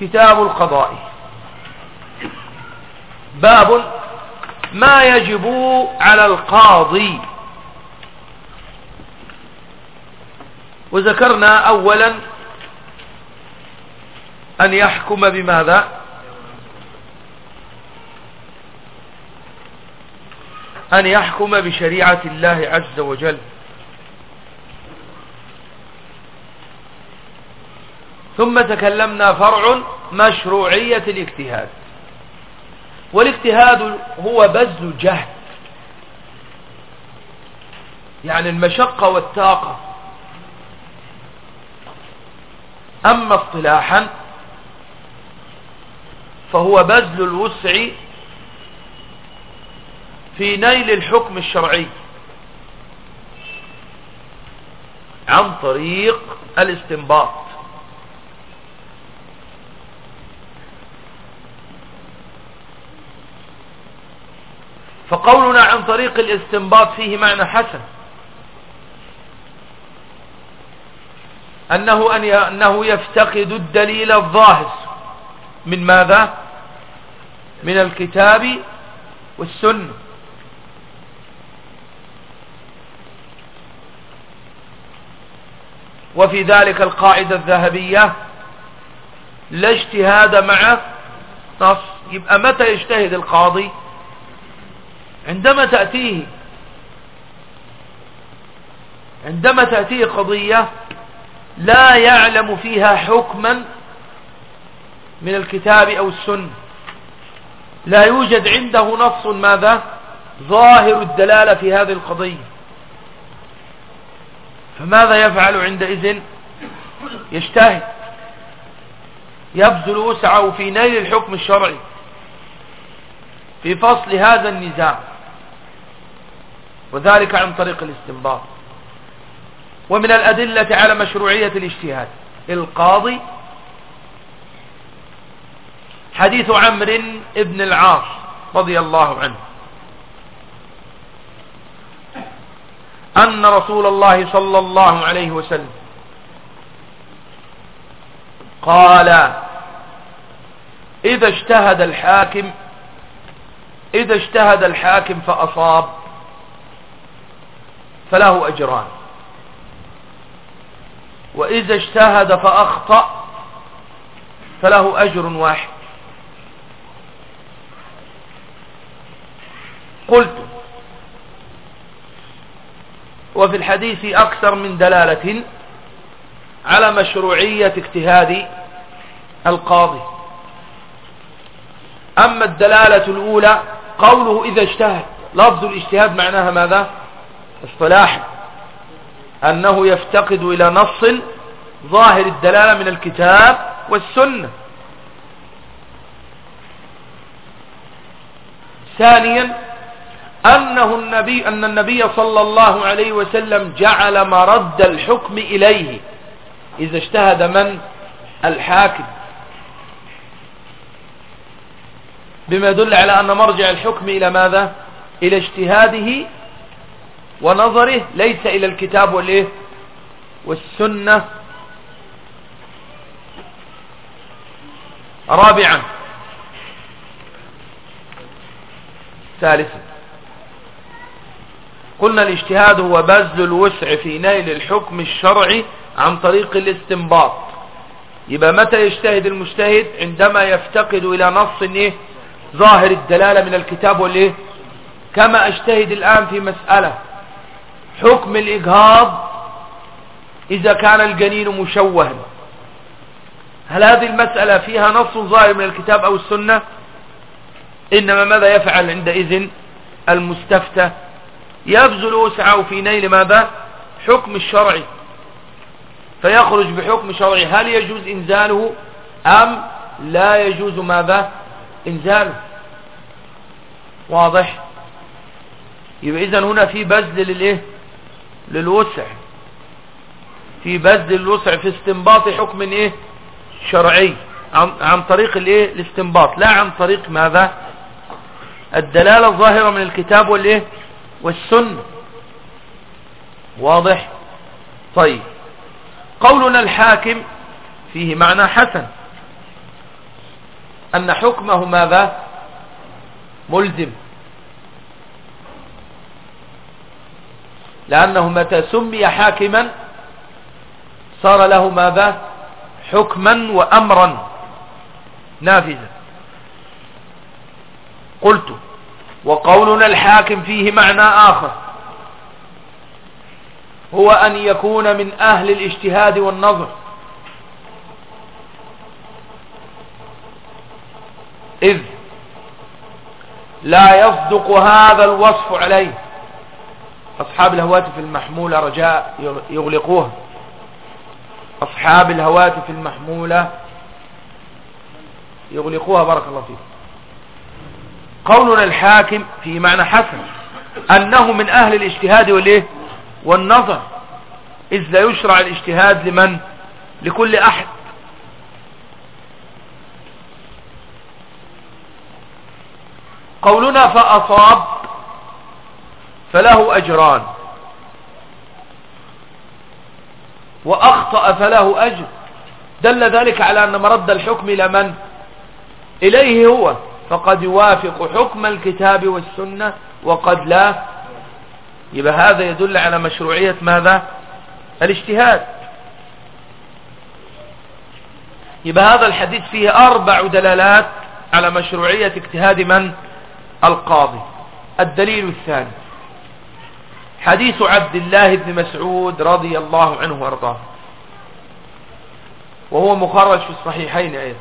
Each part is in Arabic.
كتاب القضاء. باب ما يجب على القاضي. وذكرنا اولا أن يحكم بماذا؟ أن يحكم بشريعة الله عز وجل. ثم تكلمنا فرع مشروعية الاجتهاد. والاجتهاد هو بذل جهد. يعني المشقة والطاقة أما اصطلاحا فهو بذل الوسع في نيل الحكم الشرعي عن طريق الاستنباط. فقولنا عن طريق الاستنباط فيه معنى حسن. أنه, أن أنه يفتقد الدليل الظاهر من ماذا؟ من الكتاب والسنة. وفي ذلك القاعدة الذهبية لا اجتهاد مع نص. يبقى متى يجتهد القاضي؟ عندما تأتيه عندما تأتيه قضية لا يعلم فيها حكما من الكتاب أو السنة. لا يوجد عنده نص ماذا؟ ظاهر الدلالة في هذه القضية. فماذا يفعل عندئذ؟ يجتهد. يبذل وسعه في نيل الحكم الشرعي. في فصل هذا النزاع. وذلك عن طريق الاستنباط. ومن الأدلة على مشروعية الاجتهاد. القاضي حديث عمرو بن العاص رضي الله عنه. أن رسول الله صلى الله عليه وسلم قال إذا اجتهد الحاكم إذا اجتهد الحاكم فأصاب فله أجران. وإذا اجتهد فأخطأ فله أجر واحد. قلت وفي الحديث أكثر من دلالة على مشروعية اجتهاد القاضي. أما الدلالة الأولى قوله إذا اجتهد. لفظ الاجتهاد معناها ماذا؟ اصطلاحا أنه يفتقد إلى نص ظاهر الدلالة من الكتاب والسنة. ثانيا أنه النبي أن النبي صلى الله عليه وسلم جعل مرد الحكم إليه. إذا اجتهد من؟ الحاكم. بما يدل على أن مرجع الحكم إلى ماذا؟ إلى اجتهاده ونظره ليس إلى الكتاب والإيه؟ والسنة. رابعا. ثالثا. قلنا الاجتهاد هو بذل الوسع في نيل الحكم الشرعي عن طريق الاستنباط. يبقى متى يجتهد المجتهد؟ عندما يفتقد إلى نص إيه؟ ظاهر الدلالة من الكتاب والايه كما أجتهد الآن في مسألة حكم الاجهاض إذا كان الجنين مشوها. هل هذه المسألة فيها نص ظاهر من الكتاب أو السنة؟ إنما ماذا يفعل عندئذ المستفتى؟ يبذل وسعه في نيل ماذا؟ حكم الشرعي فيخرج بحكم شرعي هل يجوز إنزاله أم لا يجوز ماذا؟ انزاله واضح. يبقى اذا هنا في بذل للإيه؟ للوسع. في بذل الوسع في استنباط حكم إيه؟ شرعي. عن, عن طريق الإيه؟ الاستنباط. لا عن طريق ماذا؟ الدلالة الظاهرة من الكتاب والإيه؟ والسنة. واضح؟ طيب. قولنا الحاكم فيه معنى حسن. أن حكمه ماذا؟ ملزم. لأنه متى سمي حاكما صار له ماذا؟ حكما وأمرا نافذا. قلت وقولنا الحاكم فيه معنى آخر. هو أن يكون من أهل الاجتهاد والنظر. إذ لا يصدق هذا الوصف عليه. أصحاب الهواتف المحمولة رجاء يغلقوها أصحاب الهواتف المحمولة يغلقوها بارك الله فيك. قولنا الحاكم في معنى حسن أنه من أهل الاجتهاد والإيه؟ والنظر. إذ لا يشرع الاجتهاد لمن؟ لكل أحد. قولنا فأصاب فله أجران. وأخطأ فله أجر. دل ذلك على أن مرد الحكم إلى من؟ إليه هو. فقد يوافق حكم الكتاب والسنة وقد لا. يبقى هذا يدل على مشروعية ماذا؟ الاجتهاد. يبقى هذا الحديث فيه أربع دلالات على مشروعية اجتهاد من؟ القاضي. الدليل الثاني. حديث عبد الله بن مسعود رضي الله عنه وارضاه. وهو مخرج في الصحيحين أيضا.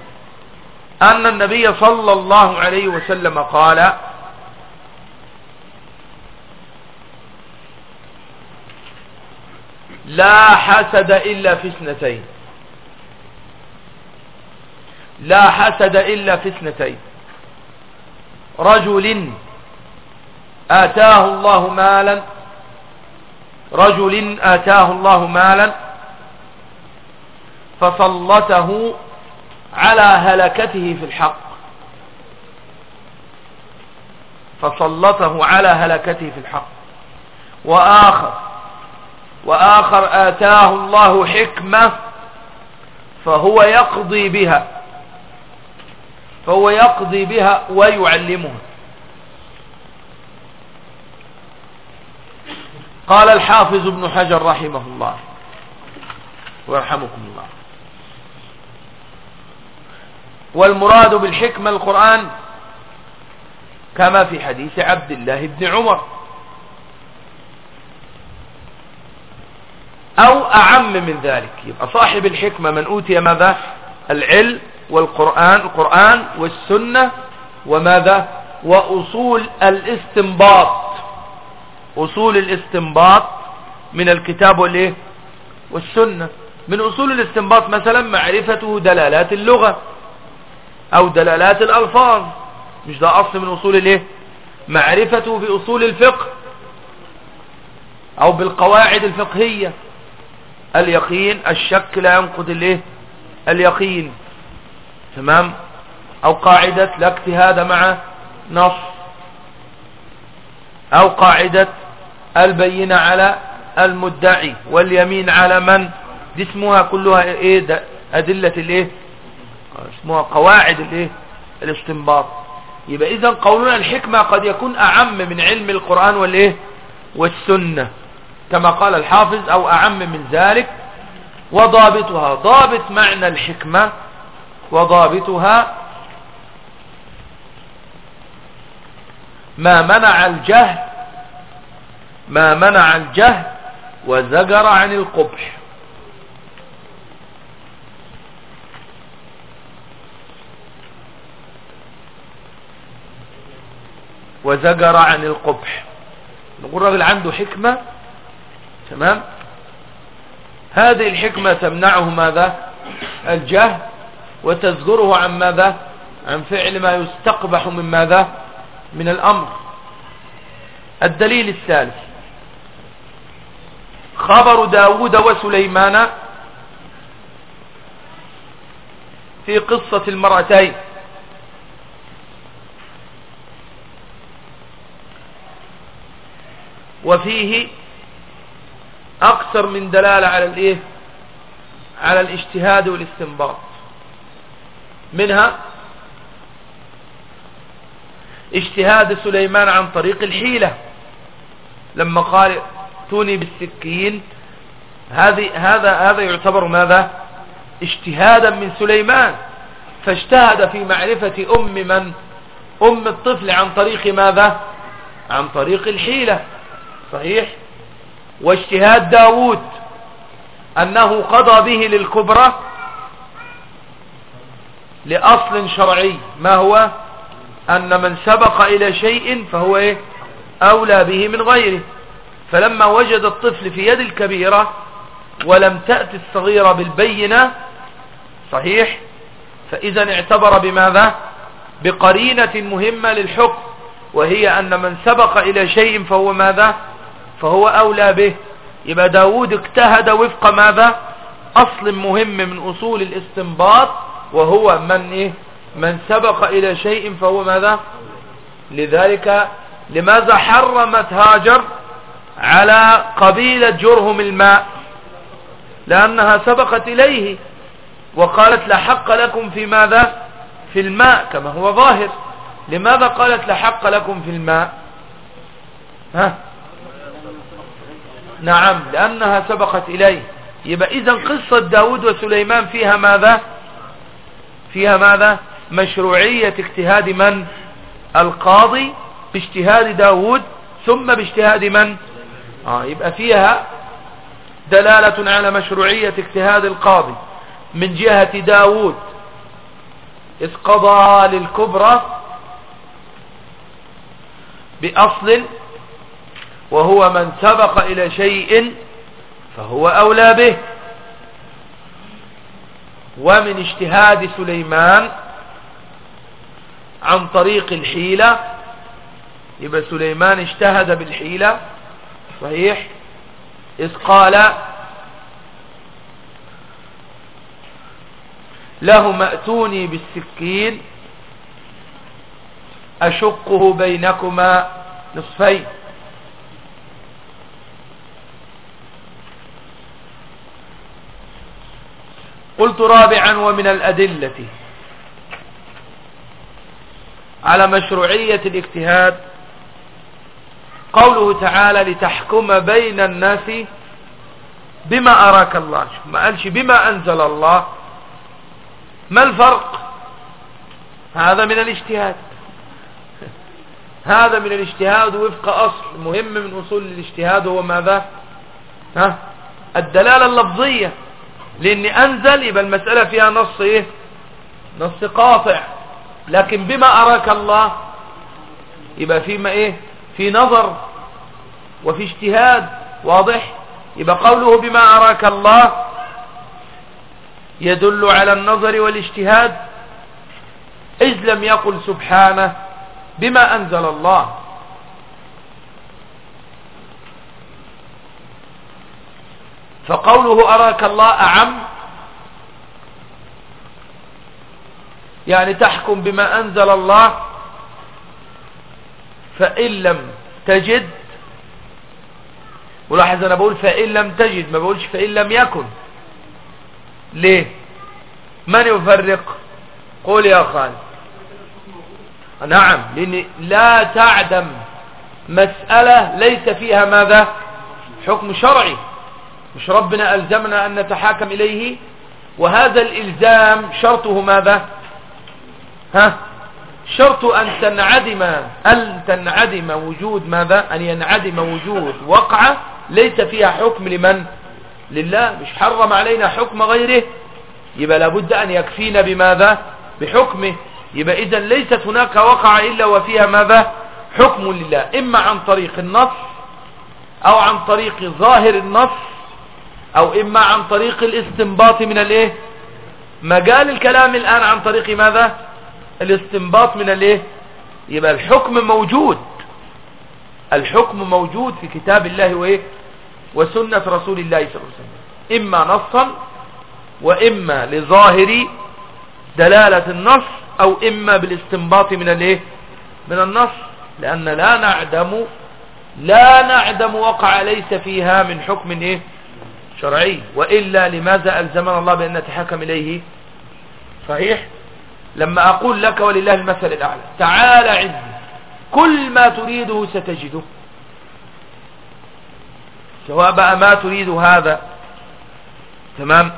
أن النبي صلى الله عليه وسلم قال لا حسد إلا في اثنتين. لا حسد إلا في اثنتين. رجل آتاه الله مالا رجل آتاه الله مالا فسلطه على هلكته في الحق. فسلطه على هلكته في الحق. وآخر وآخر آتاه الله حكمة فهو يقضي بها. فهو يقضي بها ويعلمها. قال الحافظ ابن حجر رحمه الله ويرحمكم الله. والمراد بالحكمة القرآن كما في حديث عبد الله بن عمر. أو أعم من ذلك. يبقى صاحب الحكمة من أوتي ماذا؟ العلم والقرآن القرآن والسنة وماذا؟ وأصول الاستنباط. أصول الاستنباط من الكتاب والإيه؟ والسنة. من أصول الاستنباط مثلا معرفته دلالات اللغة أو دلالات الألفاظ. مش ده أصل من أصول الإيه؟ معرفته بأصول الفقه أو بالقواعد الفقهية. اليقين الشك لا ينقض الإيه؟ اليقين. تمام؟ أو قاعدة لا اجتهاد مع نص. أو قاعدة البينة على المدعي واليمين على من؟ دي اسمها كلها إيه؟ ده أدلة الإيه؟ اسمها قواعد الإيه؟ الاستنباط. يبقى اذا قولنا الحكمة قد يكون أعم من علم القرآن والإيه؟ والسنة. كما قال الحافظ أو أعم من ذلك وضابطها. ضابط معنى الحكمة وضابطها ما منع الجهل ما منع الجهل وزجر عن القبح. وزجر عن القبح. نقول الراجل عنده حكمة تمام؟ هذه الحكمة تمنعه ماذا؟ الجهل. وتزجره عن ماذا؟ عن فعل ما يستقبح من ماذا؟ من الأمر. الدليل الثالث. خبر داود وسليمان في قصة المرأتين. وفيه أكثر من دلالة على الإيه؟ على الاجتهاد والاستنباط. منها اجتهاد سليمان عن طريق الحيلة. لما قال توني بالسكين هذه هذا هذا يعتبر ماذا؟ اجتهادا من سليمان. فاجتهد في معرفة أم من؟ أم الطفل عن طريق ماذا؟ عن طريق الحيلة. صحيح؟ واجتهاد داود أنه قضى به للكبرى لأصل شرعي. ما هو؟ أن من سبق إلى شيء فهو إيه؟ أولى به من غيره. فلما وجد الطفل في يد الكبيرة ولم تأتي الصغيرة بالبينة صحيح؟ فإذا اعتبر بماذا؟ بقرينة مهمة للحكم. وهي أن من سبق إلى شيء فهو ماذا؟ فهو أولى به. يبقى داود اجتهد وفق ماذا؟ أصل مهم من أصول الاستنباط وهو من إيه؟ من سبق إلى شيء فهو ماذا؟ لذلك لماذا حرمت هاجر على قبيلة جرهم الماء؟ لأنها سبقت إليه وقالت لا حق لكم في ماذا؟ في الماء كما هو ظاهر. لماذا قالت لا حق لكم في الماء؟ ها؟ نعم لأنها سبقت إليه. يبقى إذا قصة داود وسليمان فيها ماذا؟ فيها ماذا؟ مشروعية اجتهاد من؟ القاضي باجتهاد داود ثم باجتهاد من؟ آه يبقى فيها دلالة على مشروعية اجتهاد القاضي. من جهة داود إذ قضى للكبرى بأصل وهو من سبق إلى شيء فهو أولى به. ومن اجتهاد سليمان عن طريق الحيلة. يبقى سليمان اجتهد بالحيلة صحيح؟ إذ قال له مأتوني بالسكين أشقه بينكما نصفين. قلت رابعا ومن الأدلة. على مشروعية الاجتهاد قوله تعالى لتحكم بين الناس بما أراك الله. ما قالش بما أنزل الله. ما الفرق؟ هذا من الاجتهاد. هذا من الاجتهاد وفق أصل. مهم من أصول الاجتهاد هو ماذا؟ ها؟ الدلالة اللفظية. لأن أنزل يبقى المسألة فيها نص إيه؟ نص قاطع. لكن بما أراك الله يبقى فيما إيه؟ في نظر وفي اجتهاد واضح. يبقى قوله بما أراك الله يدل على النظر والاجتهاد. إذ لم يقل سبحانه بما أنزل الله. فقوله أراك الله أعم؟ يعني تحكم بما أنزل الله فإن لم تجد؟ ولاحظ أنا بقول فإن لم تجد ما بقولش فإن لم يكن. ليه؟ من يفرق؟ قول يا خالد نعم لأن لا تعدم مسألة ليس فيها ماذا؟ حكم شرعي. مش ربنا ألزمنا أن نتحاكم إليه؟ وهذا الإلزام شرطه ماذا؟ ها؟ شرط أن تنعدم أن تنعدم وجود ماذا؟ أن ينعدم وجود وقعة ليس فيها حكم لمن؟ لله مش حرم علينا حكم غيره. يبقى لابد أن يكفينا بماذا؟ بحكمه. يبقى إذا ليست هناك وقع إلا وفيها ماذا؟ حكم لله. إما عن طريق النص أو عن طريق ظاهر النص أو إما عن طريق الاستنباط من الإيه؟ مجال الكلام الآن عن طريق ماذا؟ الاستنباط من الإيه؟ يبقى الحكم موجود. الحكم موجود في كتاب الله وإيه؟ وسنة رسول الله صلى الله عليه وسلم. إما نصا وإما لظاهر دلالة النص أو إما بالاستنباط من الإيه؟ من النص. لأن لا نعدم لا نعدم وقع ليس فيها من حكم إيه؟ شرعي وإلا لماذا ألزمنا الله بأن نتحكم إليه؟ صحيح؟ لما أقول لك ولله المثل الأعلى تعال عزي كل ما تريده ستجده. سواء بقى ما تريد هذا تمام؟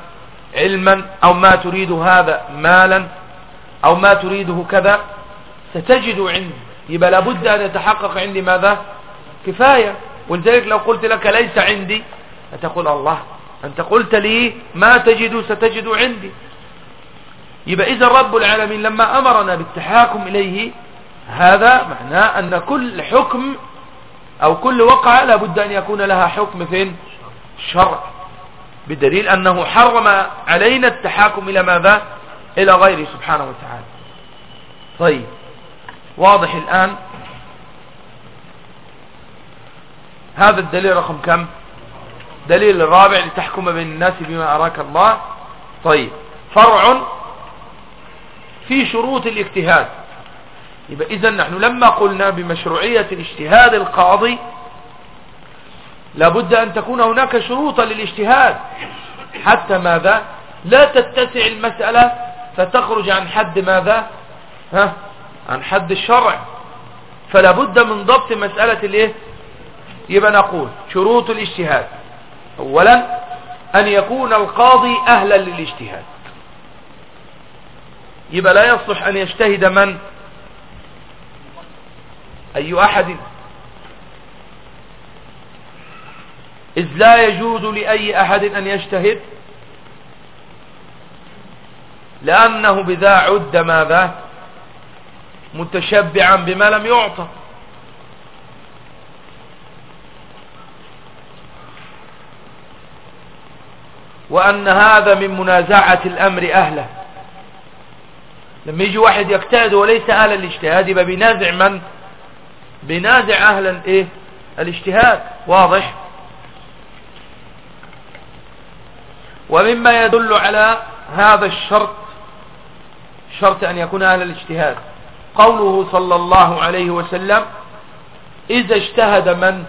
علما أو ما تريد هذا مالا أو ما تريده كذا ستجد عندي. يبقى لابد أن يتحقق عندي ماذا؟ كفاية. ولذلك لو قلت لك ليس عندي فتقول الله أنت قلت لي ما تجد ستجد عندي. يبقى إذا رب العالمين لما أمرنا بالتحاكم إليه هذا معناه أن كل حكم أو كل وقعة لابد أن يكون لها حكم فين؟ شرع. بدليل أنه حرم علينا التحاكم إلى ماذا؟ إلى غيره سبحانه وتعالى. طيب واضح الآن. هذا الدليل رقم كم؟ دليل الرابع لتحكم بين الناس بما أراك الله. طيب. فرع في شروط الاجتهاد. يبقى إذا نحن لما قلنا بمشروعية الاجتهاد القاضي لابد أن تكون هناك شروطا للاجتهاد. حتى ماذا؟ لا تتسع المسألة فتخرج عن حد ماذا؟ ها؟ عن حد الشرع. فلا بد من ضبط مسألة الإيه؟ يبقى نقول شروط الاجتهاد. اولا أن يكون القاضي أهلا للاجتهاد. يبقى لا يصلح أن يجتهد من؟ أي أحد؟ إذ لا يجوز لأي أحد أن يجتهد لأنه بذا عد ماذا؟ متشبعا بما لم يعطى. وأن هذا من منازعة الأمر أهله. لما يجي واحد يجتهد وليس أهلا الاجتهاد يبقى بينازع من؟ بينازع أهلا إيه؟ الاجتهاد. واضح؟ ومما يدل على هذا الشرط شرط أن يكون أهل الاجتهاد. قوله صلى الله عليه وسلم إذا اجتهد من؟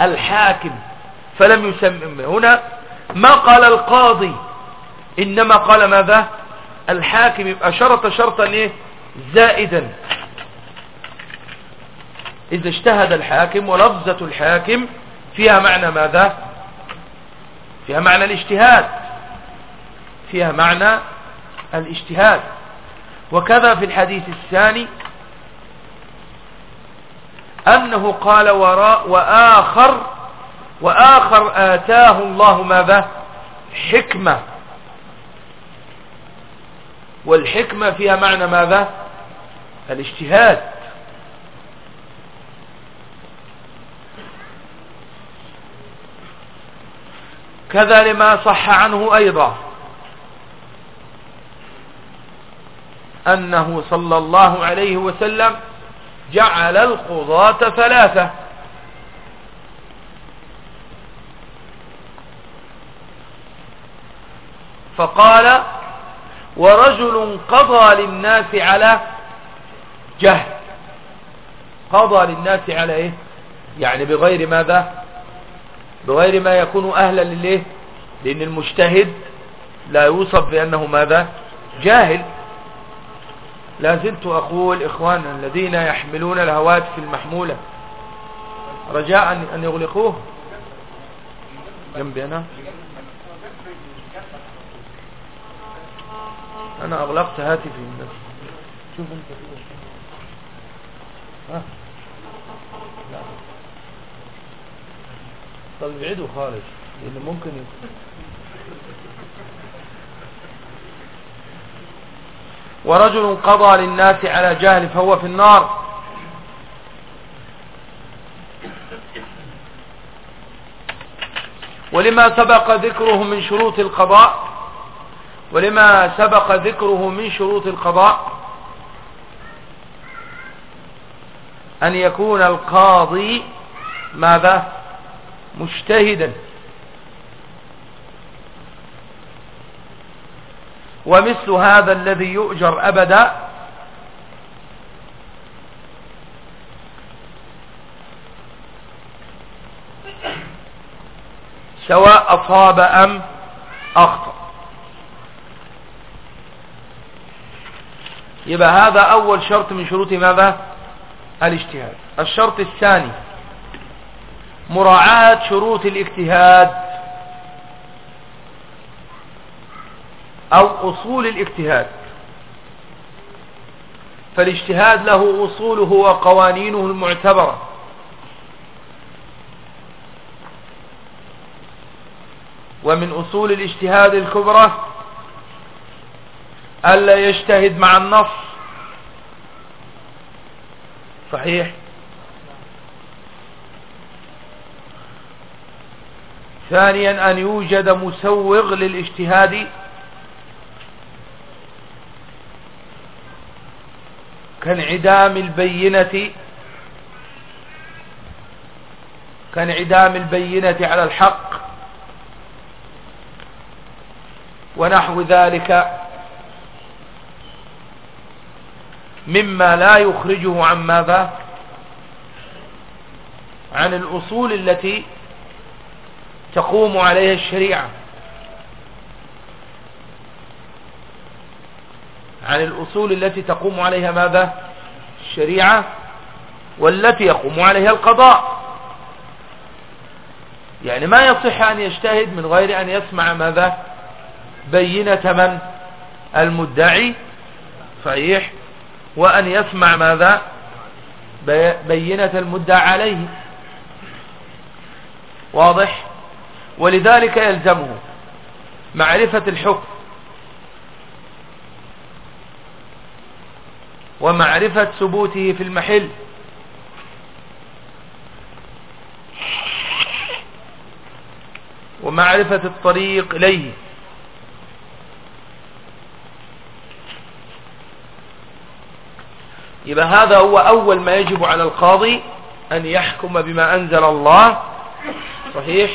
الحاكم. فلم يسمى هنا ما قال القاضي؟ إنما قال ماذا؟ الحاكم يبقى شرط شرطا إيه؟ زائدا. إذا اجتهد الحاكم ولفظة الحاكم فيها معنى ماذا؟ فيها معنى الاجتهاد. فيها معنى الاجتهاد. وكذا في الحديث الثاني أنه قال وراء وآخر وآخر آتاه الله ماذا حكمة. والحكمة فيها معنى ماذا الاجتهاد. كذا لما صح عنه أيضا. أنه صلى الله عليه وسلم جعل القضاة ثلاثة. فقال ورجل قضى للناس على جهل. قضى للناس على إيه؟ يعني بغير ماذا؟ بغير ما يكون أهلا للإيه؟ لأن المجتهد لا يوصف بأنه ماذا؟ جاهل. لا زلت أقول اخواننا الذين يحملون الهواتف المحمولة رجاء أن يغلقوه. جنبي أنا أنا أغلقت هاتفي بس شوف أنت كده. ها؟ لا. طب ابعده خالص لأن ممكن ورجل قضى للناس على جهل فهو في النار. ولما سبق ذكره من شروط القضاء ولما سبق ذكره من شروط القضاء أن يكون القاضي ماذا؟ مجتهدا. ومثل هذا الذي يؤجر أبدا سواء أصاب أم أخطأ. يبقى هذا أول شرط من شروط ماذا؟ الاجتهاد. الشرط الثاني مراعاة شروط الاجتهاد أو أصول الاجتهاد. فالاجتهاد له أصوله وقوانينه المعتبرة. ومن أصول الاجتهاد الكبرى ألا يجتهد مع النص صحيح. ثانيا أن يوجد مسوغ للاجتهاد. كانعدام البينة. كانعدام البينة على الحق. ونحو ذلك. مما لا يخرجه عن ماذا؟ عن الأصول التي تقوم عليها الشريعة. عن الأصول التي تقوم عليها ماذا؟ الشريعة والتي يقوم عليها القضاء. يعني ما يصح أن يجتهد من غير أن يسمع ماذا؟ بينة من المدعي صحيح وأن يسمع ماذا؟ بينة المدعى عليه. واضح؟ ولذلك يلزمه معرفة الحكم. ومعرفة ثبوته في المحل. ومعرفة الطريق إليه. يبقى هذا هو أول ما يجب على القاضي أن يحكم بما أنزل الله صحيح؟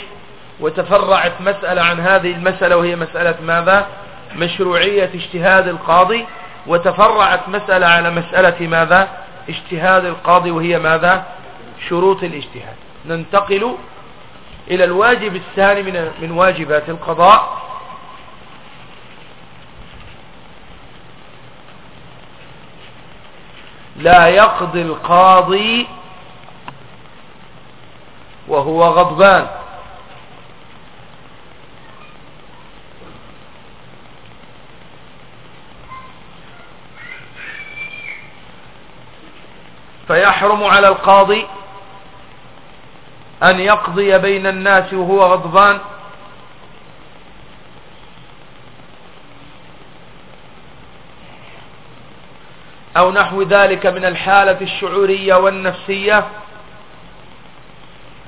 وتفرعت مسألة عن هذه المسألة وهي مسألة ماذا؟ مشروعية اجتهاد القاضي. وتفرعت مسألة على مسألة ماذا؟ اجتهاد القاضي وهي ماذا؟ شروط الاجتهاد. ننتقل إلى الواجب الثاني من من واجبات القضاء. لا يقضي القاضي وهو غضبان. فيحرم على القاضي أن يقضي بين الناس وهو غضبان. أو نحو ذلك من الحالة الشعورية والنفسية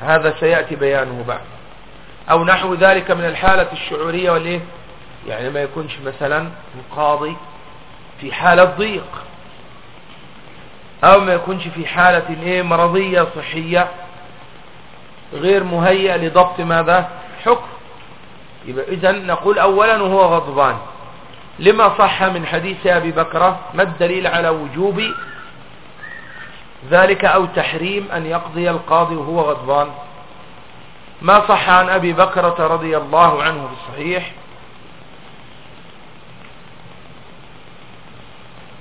هذا سيأتي بيانه بعد. أو نحو ذلك من الحالة الشعورية والإيه؟ يعني ما يكونش مثلا القاضي في حالة ضيق أو ما يكونش في حالة إيه؟ مرضية صحية غير مهيئة لضبط ماذا؟ حكم. يبقى إذا نقول أولا وهو غضبان. لما صح من حديث أبي بكرة ما الدليل على وجوب ذلك أو تحريم أن يقضي القاضي وهو غضبان؟ ما صح عن أبي بكرة رضي الله عنه في الصحيح؟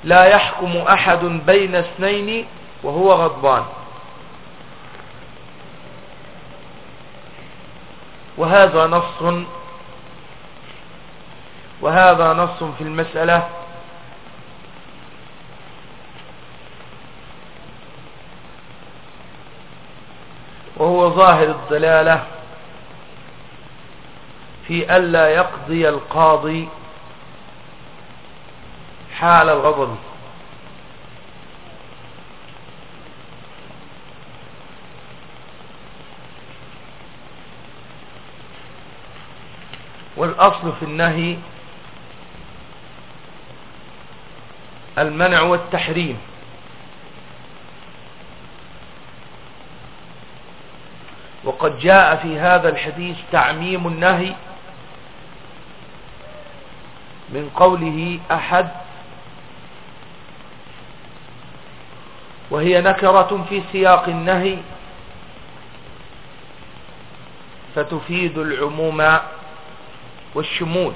لا يحكم أحد بين اثنين وهو غضبان. وهذا نص وهذا نص في المسألة. وهو ظاهر الضلالة في ألا يقضي القاضي حال الغضب. والأصل في النهي المنع والتحريم. وقد جاء في هذا الحديث تعميم النهي من قوله أحد وهي نكرة في سياق النهي فتفيد العموم والشمول.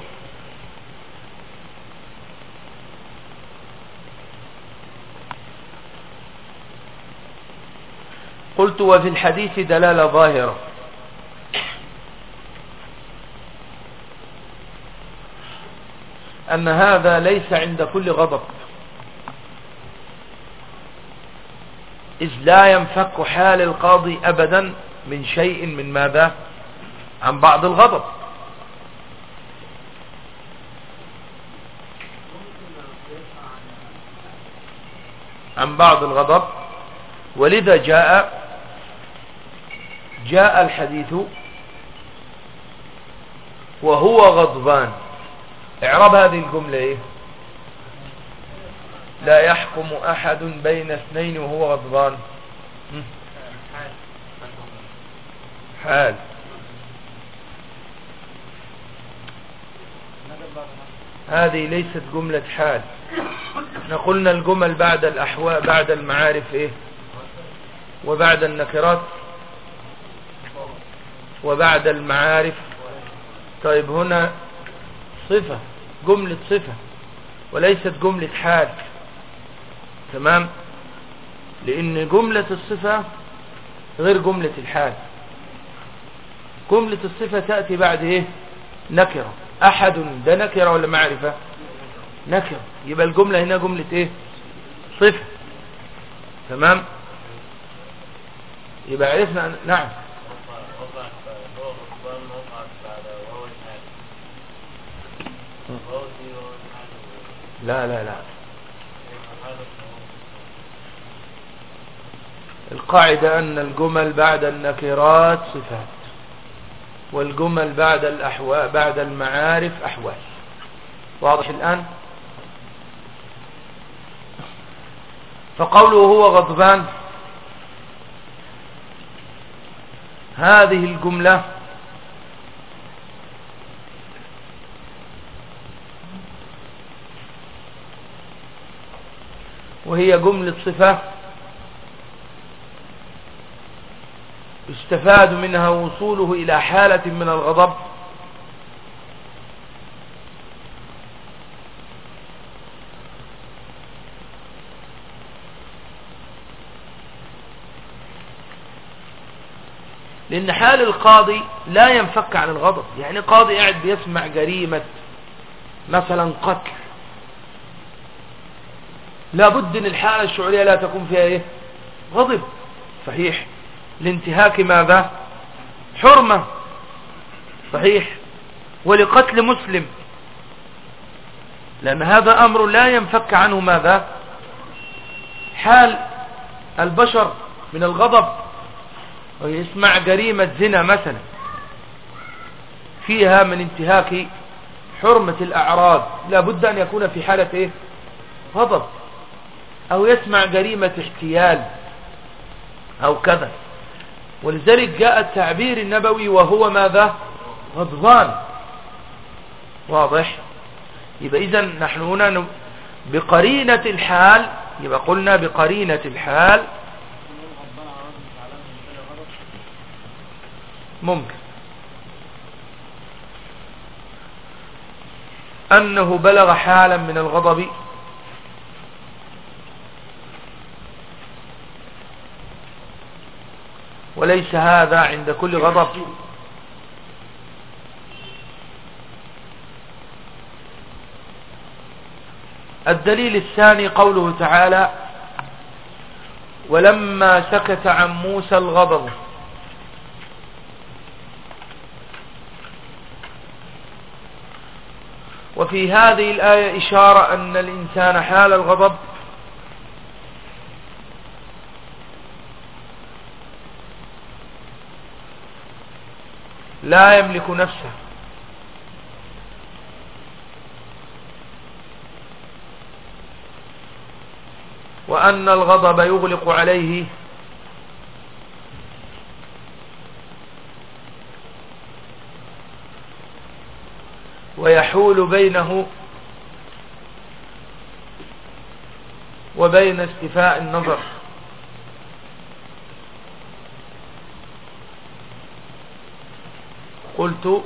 قلت وفي الحديث دلالة ظاهرة. أن هذا ليس عند كل غضب. إذ لا ينفك حال القاضي أبدا من شيء من ماذا؟ عن بعض الغضب. عن بعض الغضب. ولذا جاء جاء الحديث وهو غضبان. اعرب هذه الجملة إيه؟ لا يحكم أحد بين اثنين وهو غضبان. حال. هذه ليست جملة حال. إحنا قلنا الجمل بعد الاحواء بعد المعارف إيه؟ وبعد النكرات. وبعد المعارف. طيب هنا صفة جملة صفة وليست جملة حال. تمام؟ لأن جملة الصفة غير جملة الحال. جملة الصفة تأتي بعد إيه؟ نكرة. أحد ده نكرة ولا معرفة؟ نكرة. يبقى الجملة هنا جملة إيه؟ صفة. تمام؟ يبقى عرفنا نعم. لا لا لا. القاعدة أن الجمل بعد النكرات صفات والجمل بعد الأحواء بعد المعارف أحوال. واضح الآن؟ فقوله هو غضبان. هذه الجملة وهي جملة صفة يستفاد منها وصوله إلى حالة من الغضب. لأن حال القاضي لا ينفك عن الغضب. يعني قاضي قاعد بيسمع جريمة مثلا قتل. لابد إن الحالة الشعورية لا تكون فيها إيه؟ غضب. صحيح. لانتهاك ماذا؟ حرمة. صحيح. ولقتل مسلم. لأن هذا أمر لا ينفك عنه ماذا؟ حال البشر من الغضب. ويسمع جريمة زنا مثلا. فيها من انتهاك حرمة الأعراض. لابد أن يكون في حالة إيه؟ غضب. أو يسمع جريمة احتيال أو كذا. ولذلك جاء التعبير النبوي وهو ماذا؟ غضبان. واضح؟ يبقى إذا نحن هنا بقرينة الحال يبقى قلنا بقرينة الحال. ممكن. أنه بلغ حالا من الغضب وليس هذا عند كل غضب. الدليل الثاني قوله تعالى ولما سكت عن موسى الغضب وفي هذه الآية إشارة أن الإنسان حال الغضب لا يملك نفسه. وأن الغضب يغلق عليه. ويحول بينه وبين استفاء النظر. قلت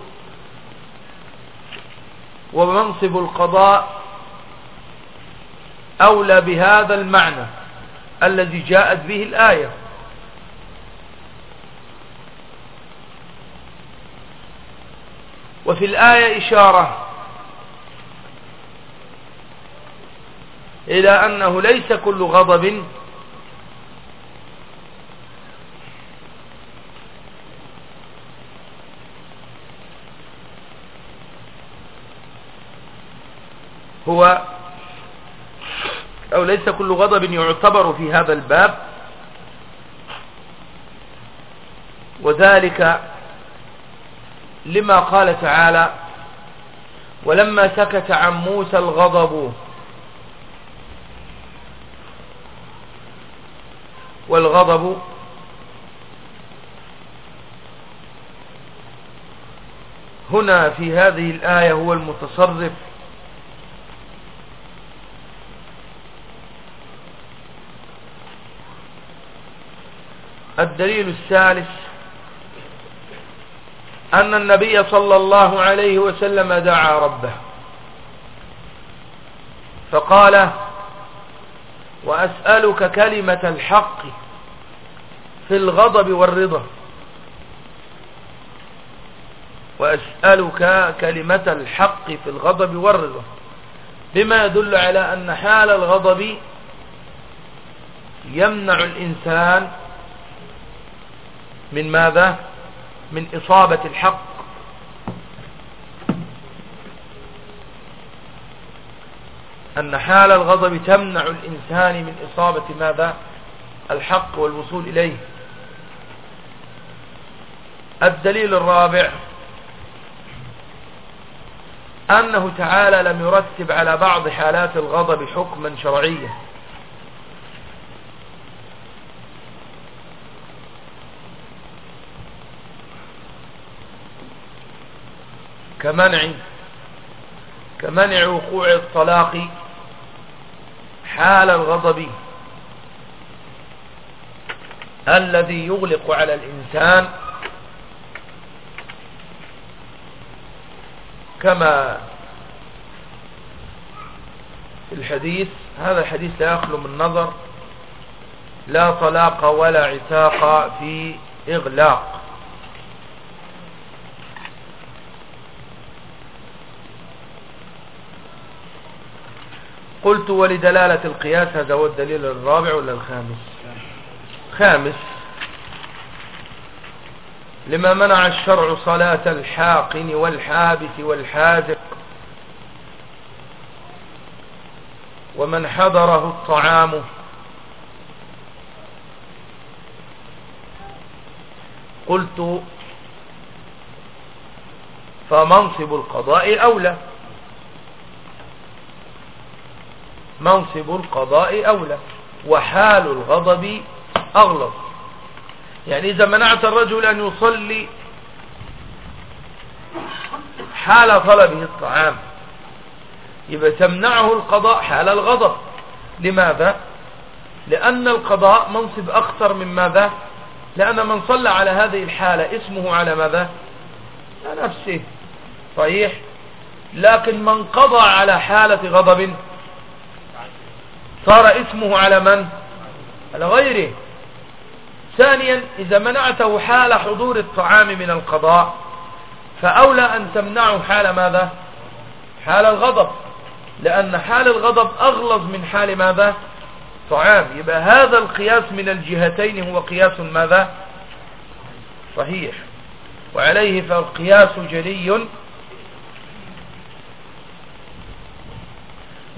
ومنصب القضاء أولى بهذا المعنى الذي جاءت به الآية. وفي الآية إشارة إلى أنه ليس كل غضب هو أو ليس كل غضب يعتبر في هذا الباب. وذلك لما قال تعالى ولما سكت عن موسى الغضب والغضب هنا في هذه الآية هو المتصرف الدليل الثالث أن النبي صلى الله عليه وسلم دعا ربه. فقال وأسألك كلمة الحق في الغضب والرضا. وأسألك كلمة الحق في الغضب والرضا. بما يدل على أن حال الغضب يمنع الإنسان من ماذا؟ من إصابة الحق. أن حال الغضب تمنع الإنسان من إصابة ماذا؟ الحق والوصول إليه. الدليل الرابع أنه تعالى لم يرتب على بعض حالات الغضب حكما شرعيا. كمنع كمنع وقوع الطلاق حال الغضب الذي يغلق على الإنسان كما في الحديث. هذا الحديث لا يخلو من نظر لا طلاق ولا عتاق في إغلاق. قلت ولدلالة القياس هذا هو الدليل الرابع ولا الخامس؟ خامس. لما منع الشرع صلاة الحاقن والحابس والحازق ومن حضره الطعام قلت فمنصب القضاء أولى. منصب القضاء أولى وحال الغضب أغلظ. يعني إذا منعت الرجل أن يصلي حال طلبه الطعام يبقى تمنعه القضاء حال الغضب. لماذا؟ لأن القضاء منصب أخطر من ماذا؟ لأن من صلى على هذه الحالة اسمه على ماذا؟ على نفسه. صحيح؟ لكن من قضى على حالة غضب صار اسمه على من؟ على غيره. ثانيا إذا منعته حال حضور الطعام من القضاء فأولى أن تمنعه حال ماذا؟ حال الغضب. لأن حال الغضب أغلظ من حال ماذا؟ طعام. يبقى هذا القياس من الجهتين هو قياس ماذا؟ صحيح. وعليه فالقياس جلي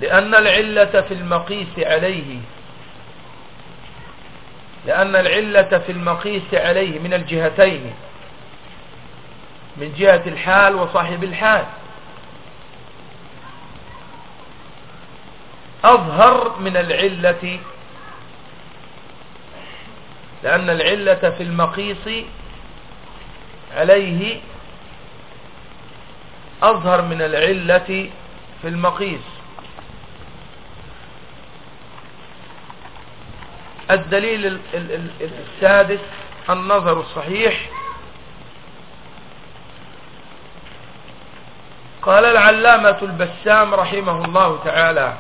لأن العلة في المقيس عليه. لأن العلة في المقيس عليه من الجهتين. من جهة الحال وصاحب الحال. أظهر من العلة. لأن العلة في المقيس عليه أظهر من العلة في المقيس. الدليل السادس النظر الصحيح. قال العلامة البسام رحمه الله تعالى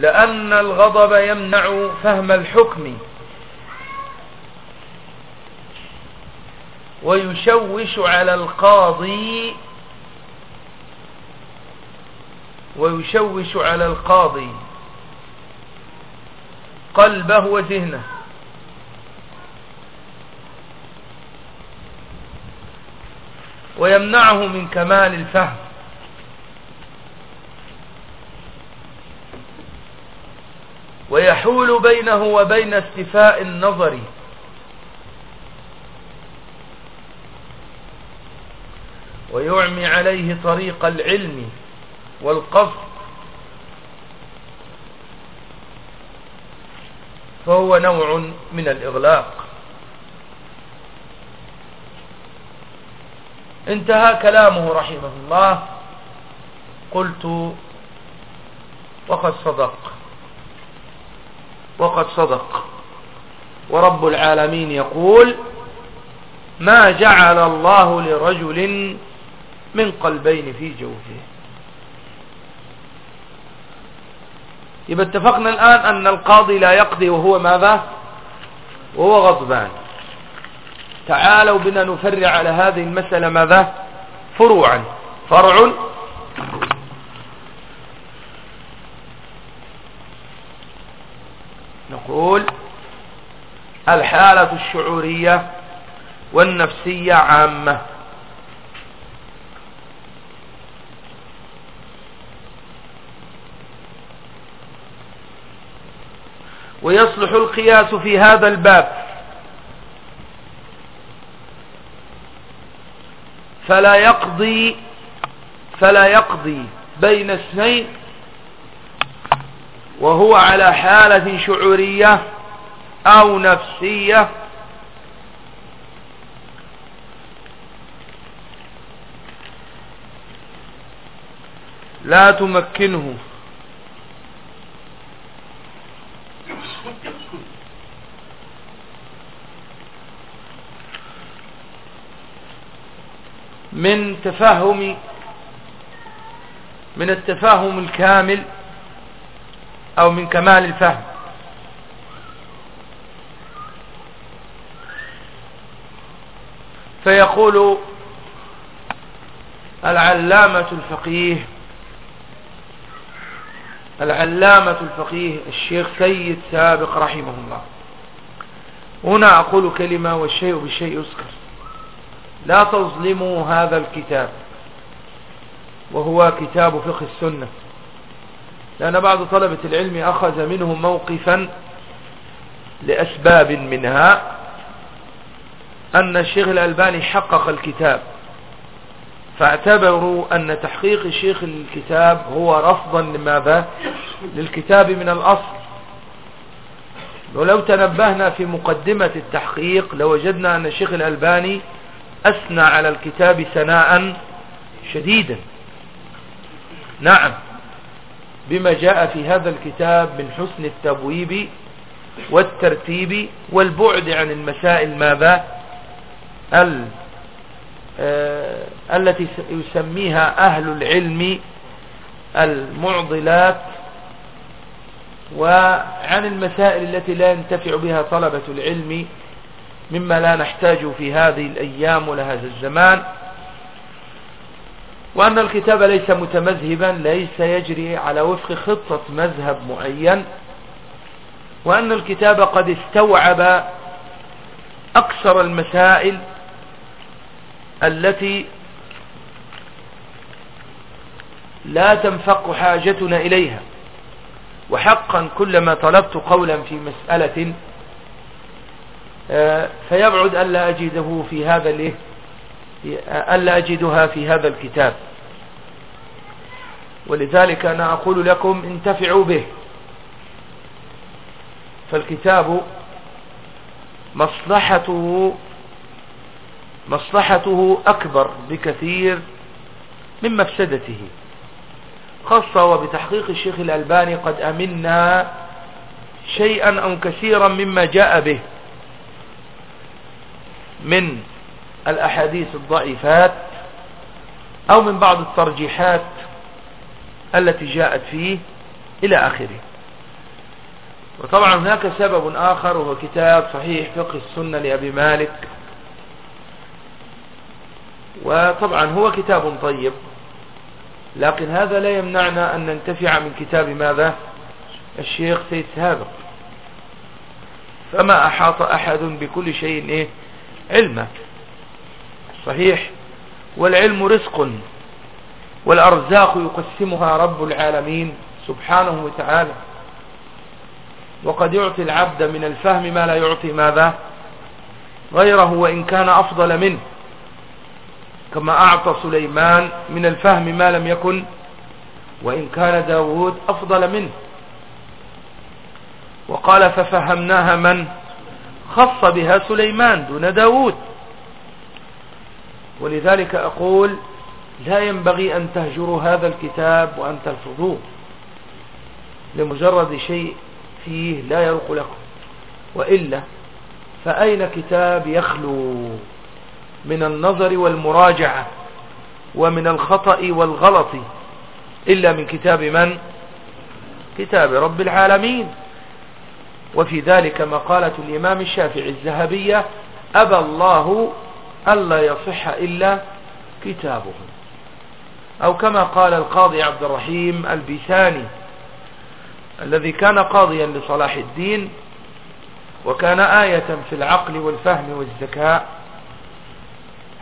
لأن الغضب يمنع فهم الحكم ويشوش على القاضي ويشوش على القاضي قلبه وذهنه. ويمنعه من كمال الفهم. ويحول بينه وبين استفاء النظر. ويعمي عليه طريق العلم. والقصد فهو نوع من الإغلاق. انتهى كلامه رحمه الله. قلت وقد صدق. وقد صدق. ورب العالمين يقول ما جعل الله لرجل من قلبين في جوفه. يبقى اتفقنا الآن أن القاضي لا يقضي وهو ماذا؟ وهو غضبان. تعالوا بنا نفرع على هذه المسألة ماذا؟ فروعا. فرع نقول الحالة الشعورية والنفسية عامة. ويصلح القياس في هذا الباب. فلا يقضي فلا يقضي بين اثنين وهو على حالة شعورية أو نفسية. لا تمكنه. من تفهم من التفاهم الكامل أو من كمال الفهم. فيقول العلامة الفقيه العلامة الفقيه الشيخ سيد سابق رحمه الله. هنا أقول كلمة والشيء بالشيء يذكر. لا تظلموا هذا الكتاب. وهو كتاب فقه السنة. لأن بعض طلبة العلم أخذ منه موقفا لأسباب منها أن الشيخ الألباني حقق الكتاب. فاعتبروا أن تحقيق الشيخ الكتاب هو رفضا لماذا؟ للكتاب من الأصل. ولو تنبهنا في مقدمة التحقيق لوجدنا أن الشيخ الألباني أثنى على الكتاب ثناء شديدا. نعم بما جاء في هذا الكتاب من حسن التبويب والترتيب والبعد عن المسائل ماذا؟ آه التي يسميها أهل العلم المعضلات وعن المسائل التي لا ينتفع بها طلبة العلم مما لا نحتاج في هذه الأيام ولا هذا الزمان. وأن الكتاب ليس متمذهبا ليس يجري على وفق خطة مذهب معين. وأن الكتاب قد استوعب أكثر المسائل التي لا تنفق حاجتنا إليها. وحقا كلما طلبت قولا في مسألة فيبعد ألا أجده في هذا الايه ألا أجدها في هذا الكتاب. ولذلك أنا أقول لكم انتفعوا به. فالكتاب مصلحته مصلحته أكبر بكثير من مفسدته. خاصة وبتحقيق الشيخ الألباني قد أمنا شيئا أو كثيرا مما جاء به. من الأحاديث الضعيفات أو من بعض الترجيحات التي جاءت فيه إلى آخره. وطبعا هناك سبب آخر وهو كتاب صحيح فقه السنة لأبي مالك. وطبعا هو كتاب طيب لكن هذا لا يمنعنا أن ننتفع من كتاب ماذا؟ الشيخ سيد سابق. فما أحاط أحد بكل شيء إيه؟ علما صحيح. والعلم رزق. والأرزاق يقسمها رب العالمين سبحانه وتعالى. وقد يعطي العبد من الفهم ما لا يعطي ماذا؟ غيره وإن كان أفضل منه. كما أعطى سليمان من الفهم ما لم يكن وإن كان داود أفضل منه. وقال ففهمناها من؟ خص بها سليمان دون داود. ولذلك أقول لا ينبغي أن تهجروا هذا الكتاب وأن تلفظوه. لمجرد شيء فيه لا يرق لكم. وإلا فأين كتاب يخلو؟ من النظر والمراجعة ومن الخطأ والغلط. إلا من كتاب من؟ كتاب رب العالمين. وفي ذلك مقالة الإمام الشافعي الذهبية أبى الله ألا يصح إلا كتابه. أو كما قال القاضي عبد الرحيم البيساني الذي كان قاضيا لصلاح الدين وكان آية في العقل والفهم والذكاء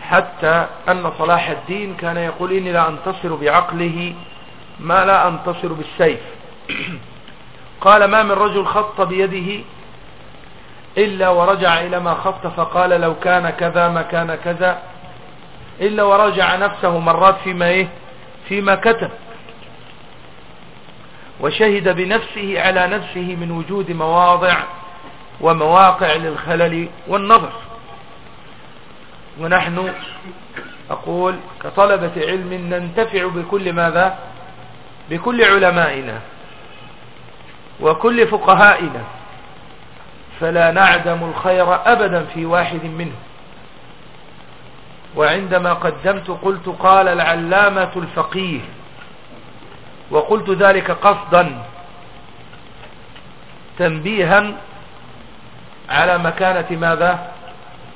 حتى أن صلاح الدين كان يقول إني لا أنتصر بعقله ما لا أنتصر بالسيف. قال ما من رجل خط بيده إلا ورجع إلى ما خط فقال لو كان كذا ما كان كذا إلا ورجع نفسه مرات فيما إيه؟ فيما كتب وشهد بنفسه على نفسه من وجود مواضع ومواقع للخلل والنظر ونحن أقول كطلبة علم ننتفع بكل ماذا؟ بكل علمائنا وكل فقهائنا فلا نعدم الخير أبدا في واحد منهم. وعندما قدمت قلت قال العلامة الفقيه وقلت ذلك قصدا تنبيها على مكانة ماذا؟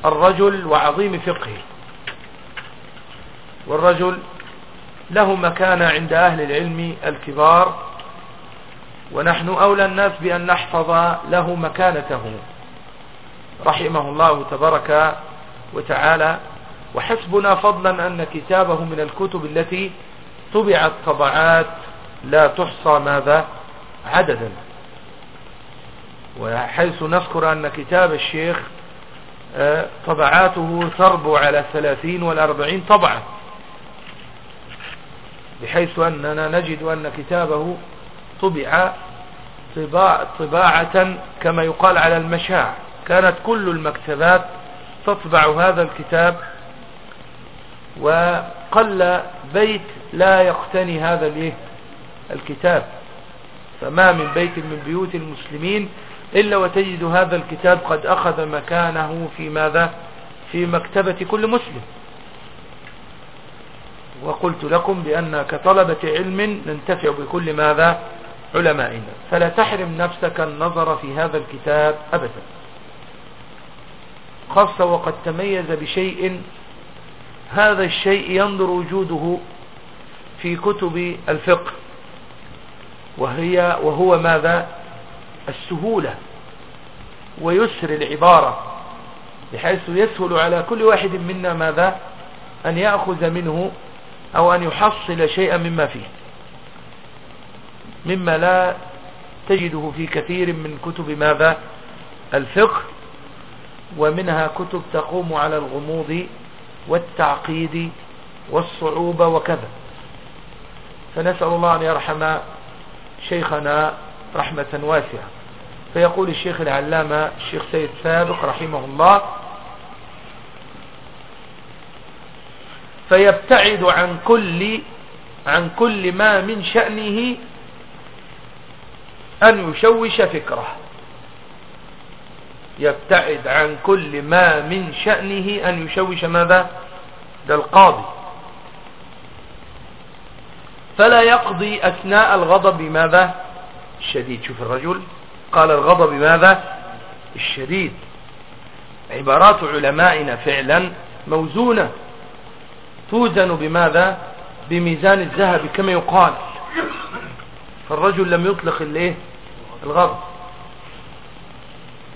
الرجل وعظيم فقهه. والرجل له مكانة عند أهل العلم الكبار ونحن أولى الناس بأن نحفظ له مكانته. رحمه الله تبارك وتعالى وحسبنا فضلا أن كتابه من الكتب التي طبعت طبعات لا تحصى ماذا؟ عددا. وحيث نذكر أن كتاب الشيخ آه، طبعاته تربو على ثلاثين والأربعين طبعا. بحيث أننا نجد أن كتابه طبع طباع طباعة كما يقال على المشاع. كانت كل المكتبات تطبع هذا الكتاب وقل بيت لا يقتني هذا الكتاب. فما من بيت من بيوت المسلمين إلا وتجد هذا الكتاب قد أخذ مكانه في ماذا؟ في مكتبة كل مسلم. وقلت لكم بأن كطلبة علم ننتفع بكل ماذا؟ علمائنا. فلا تحرم نفسك النظر في هذا الكتاب أبدا. خاصة وقد تميز بشيء هذا الشيء ينظر وجوده في كتب الفقه وهي وهو ماذا؟ السهولة ويسر العبارة بحيث يسهل على كل واحد منا ماذا؟ أن يأخذ منه أو أن يحصل شيئا مما فيه. مما لا تجده في كثير من كتب ماذا؟ الفقه ومنها كتب تقوم على الغموض والتعقيد والصعوبة وكذا. فنسأل الله أن يرحم شيخنا رحمة واسعة. فيقول الشيخ العلامة الشيخ سيد سابق رحمه الله فيبتعد عن كل عن كل ما من شأنه أن يشوش فكره. يبتعد عن كل ما من شأنه أن يشوش ماذا؟ ده القاضي. فلا يقضي أثناء الغضب ماذا؟ الشديد. شوف الرجل. قال الغضب ماذا؟ الشديد. عبارات علمائنا فعلا موزونة. توزن بماذا؟ بميزان الذهب كما يقال. فالرجل لم يطلق الايه؟ الغضب.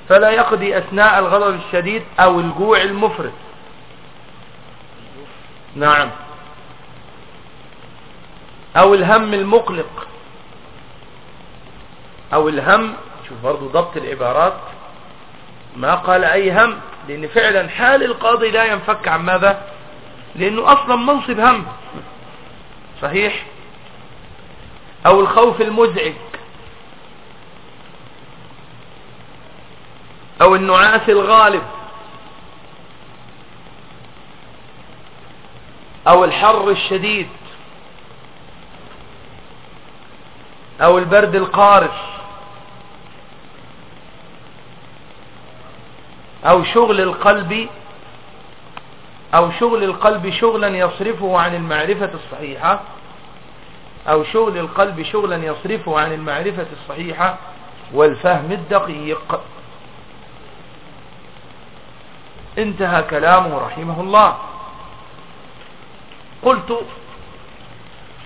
فلا يقضي أثناء الغضب الشديد أو الجوع المفرط. نعم. أو الهم المقلق. أو الهم شوف برضو ضبط العبارات. ما قال أي هم؟ لأن فعلا حال القاضي لا ينفك عن ماذا؟ لأنه أصلا منصب هم. صحيح؟ أو الخوف المزعج أو النعاس الغالب أو الحر الشديد أو البرد القارس أو شغل القلب أو شغل القلب شغلا يصرفه عن المعرفة الصحيحة أو شغل القلب شغلا يصرفه عن المعرفة الصحيحة والفهم الدقيق. انتهى كلامه رحمه الله. قلت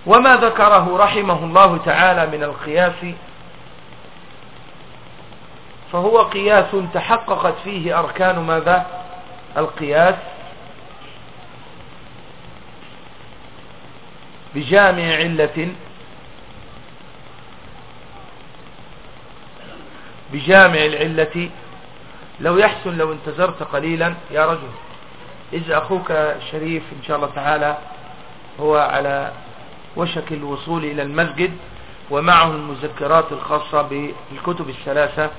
وما ذكره رحمه الله تعالى من القياس؟ فهو قياس تحققت فيه أركان ماذا؟ القياس بجامع علة. بجامع العلة. لو يحسن لو انتظرت قليلا يا رجل. إذ أخوك شريف إن شاء الله تعالى هو على وشك الوصول إلى المسجد ومعه المذكرات الخاصة بالكتب الثلاثة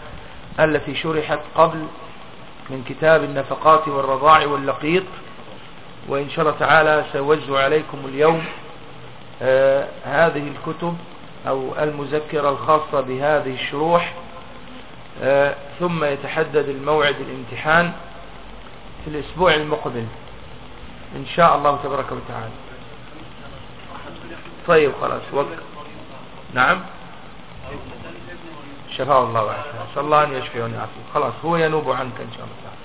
التي شرحت قبل من كتاب النفقات والرضاع واللقيط. وإن شاء الله تعالى سوزع عليكم اليوم هذه الكتب أو المذكرة الخاصة بهذه الشروح آه ثم يتحدد الموعد الامتحان في الأسبوع المقبل إن شاء الله تبارك وتعالى. طيب خلاص وقت. نعم. شفاه الله وعافية. صلى الله أن يشفيه ويعافيه خلاص هو ينوب عنك إن شاء الله تعالى.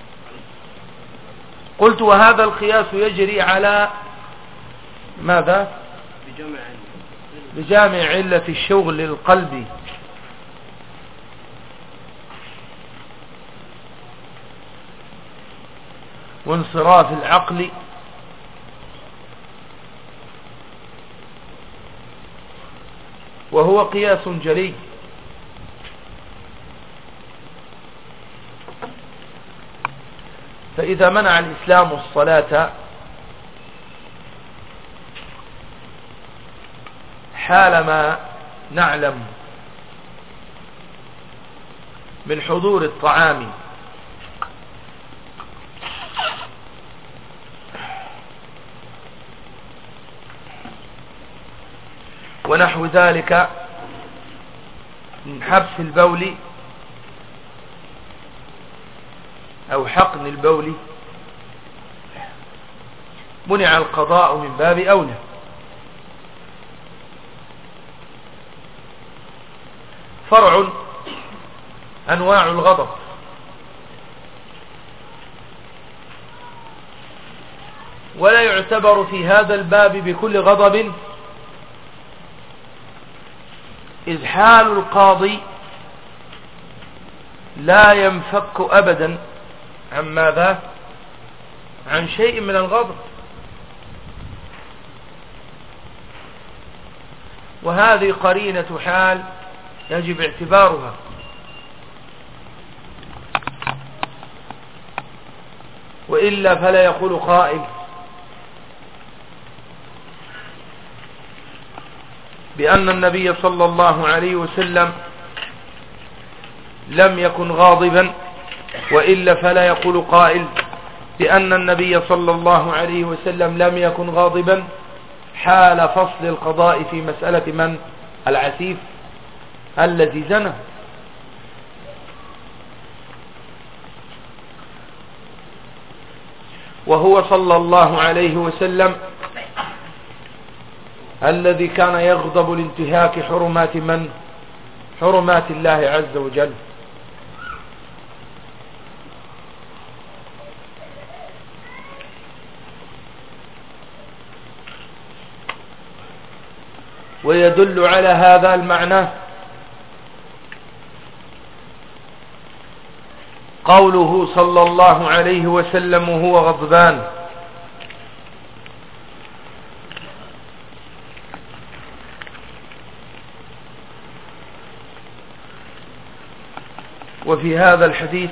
قلت وهذا القياس يجري على ماذا؟ بجامع علة الشغل القلبي. وانصراف العقل. وهو قياس جلي. فإذا منع الإسلام الصلاة حالما نعلم من حضور الطعام. ونحو ذلك من حبس البول أو حقن البول. منع القضاء من باب أولى. فرع أنواع الغضب. ولا يعتبر في هذا الباب بكل غضب إذ حال القاضي لا ينفك أبدا عن ماذا؟ عن شيء من الغضب. وهذه قرينة حال يجب اعتبارها. وإلا فلا يقول قائل بأن النبي صلى الله عليه وسلم لم يكن غاضبا وإلا فلا يقول قائل بأن النبي صلى الله عليه وسلم لم يكن غاضبا حال فصل القضاء في مسألة من؟ العسيف الذي زنى. وهو صلى الله عليه وسلم الذي كان يغضب لانتهاك حرمات من؟ حرمات الله عز وجل. ويدل على هذا المعنى قوله صلى الله عليه وسلم وهو غضبان. وفي هذا الحديث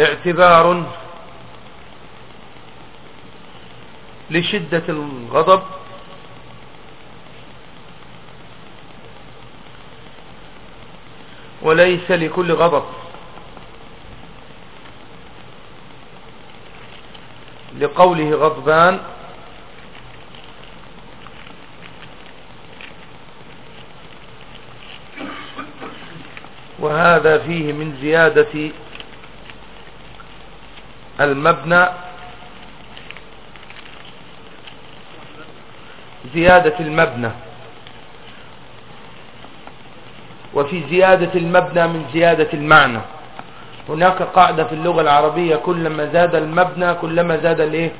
اعتبار لشدة الغضب وليس لكل غضب. لقوله غضبان وهذا فيه من زيادة المبنى زيادة المبنى. وفي زيادة المبنى من زيادة المعنى. هناك قاعدة في اللغة العربية كلما زاد المبنى كلما زاد الإيه؟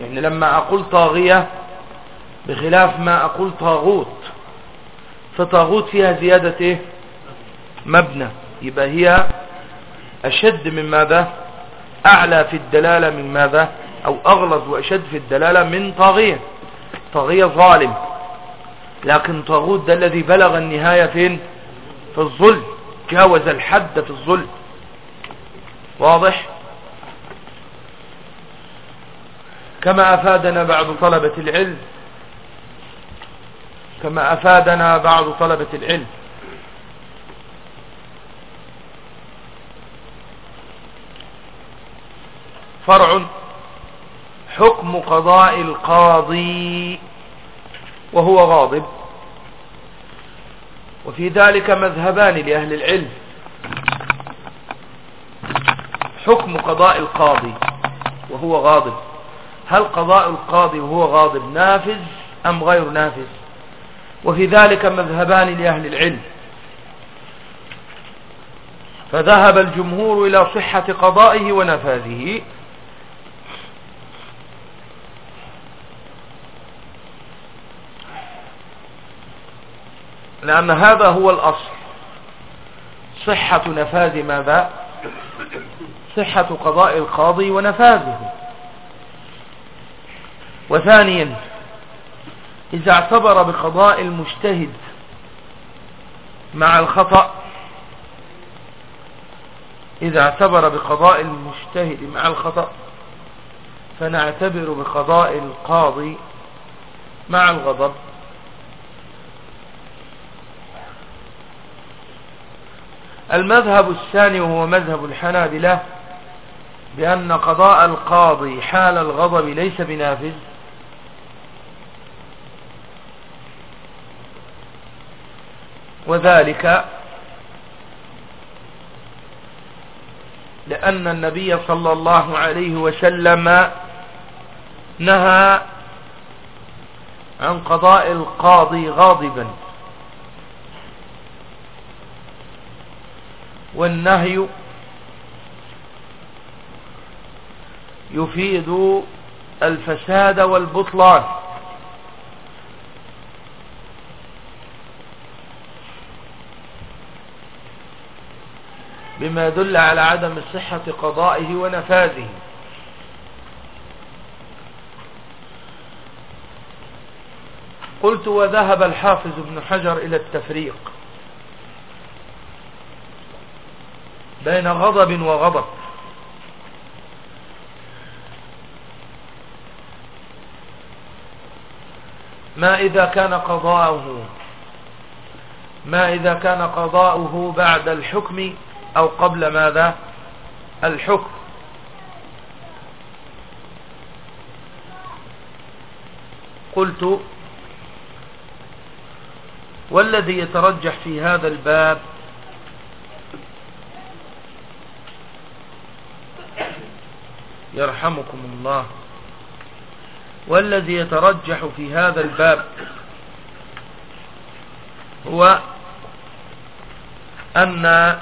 يعني لما أقول طاغية بخلاف ما أقول طاغوت. فطاغوت فيها زيادة إيه؟ مبنى. يبقى هي أشد من ماذا؟ أعلى في الدلالة من ماذا؟ أو أغلظ وأشد في الدلالة من طاغية. طاغية ظالم. لكن طاغوت ده الذي بلغ النهاية فين؟ في الظلم جاوز الحد في الظلم. واضح؟ كما أفادنا بعض طلبة العلم. كما أفادنا بعض طلبة العلم. فرع حكم قضاء القاضي وهو غاضب. وفي ذلك مذهبان لأهل العلم. حكم قضاء القاضي وهو غاضب. هل قضاء القاضي وهو غاضب نافذ أم غير نافذ؟ وفي ذلك مذهبان لأهل العلم. فذهب الجمهور إلى صحة قضائه ونفاذه. لأن هذا هو الأصل. صحة نفاذ ماذا؟ صحة قضاء القاضي ونفاذه. وثانيا إذا اعتبر بقضاء المجتهد مع الخطأ إذا اعتبر بقضاء المجتهد مع الخطأ فنعتبر بقضاء القاضي مع الغضب. المذهب الثاني وهو مذهب الحنابلة بأن قضاء القاضي حال الغضب ليس بنافذ. وذلك لأن النبي صلى الله عليه وسلم نهى عن قضاء القاضي غاضبا. والنهي يفيد الفساد والبطلان. بما يدل على عدم صحة قضائه ونفاذه. قلت وذهب الحافظ ابن حجر إلى التفريق. بين غضب وغضب. ما إذا كان قضاؤه ما إذا كان قضاؤه بعد الحكم أو قبل ماذا؟ الحكم. قلت والذي يترجح في هذا الباب يرحمكم الله. والذي يترجح في هذا الباب هو أن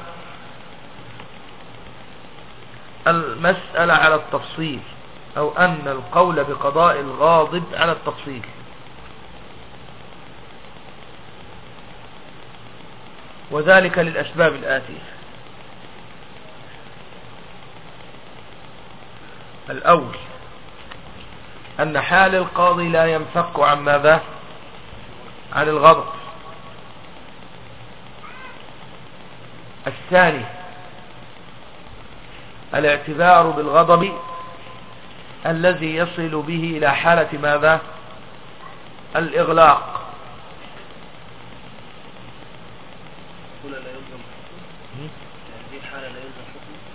المسألة على التفصيل أو أن القول بقضاء الغاضب على التفصيل. وذلك للأسباب الآتية. الأول أن حال القاضي لا ينفك عن ماذا؟ عن الغضب. الثاني الاعتبار بالغضب الذي يصل به إلى حالة ماذا؟ الإغلاق.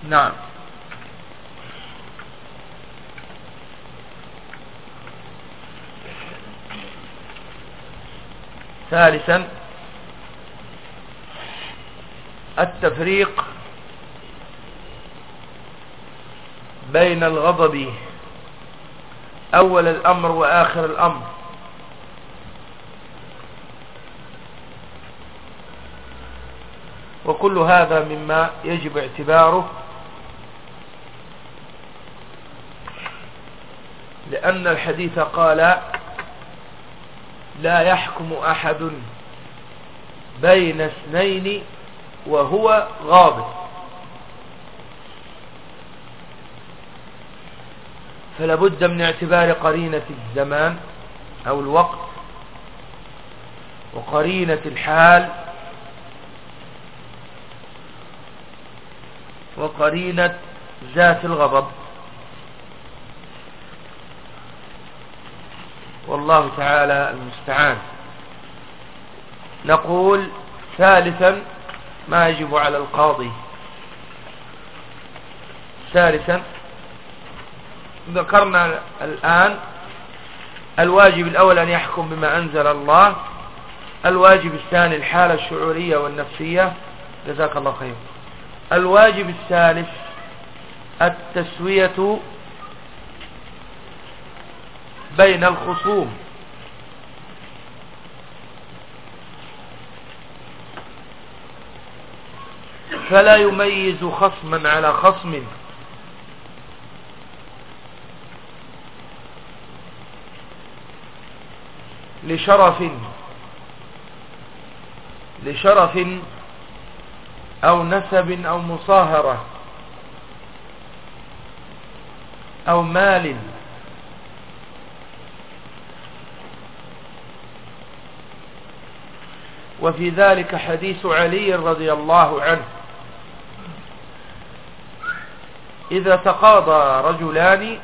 نعم. ثالثا التفريق بين الغضب أول الأمر وآخر الأمر. وكل هذا مما يجب اعتباره لأن الحديث قال لا يحكم أحد بين اثنين وهو غاضب فلا بد من اعتبار قرينة الزمان أو الوقت وقرينة الحال وقرينة ذات الغضب. والله تعالى المستعان. نقول ثالثا ما يجب على القاضي. ثالثا ذكرنا الآن الواجب الأول أن يحكم بما أنزل الله الواجب الثاني الحالة الشعورية والنفسية. جزاك الله خير. الواجب الثالث التسوية بين الخصوم. فلا يميز خصما على خصم. لشرف لشرف أو نسب أو مصاهرة أو مال. وفي ذلك حديث علي رضي الله عنه. إذا تقاضى رجلان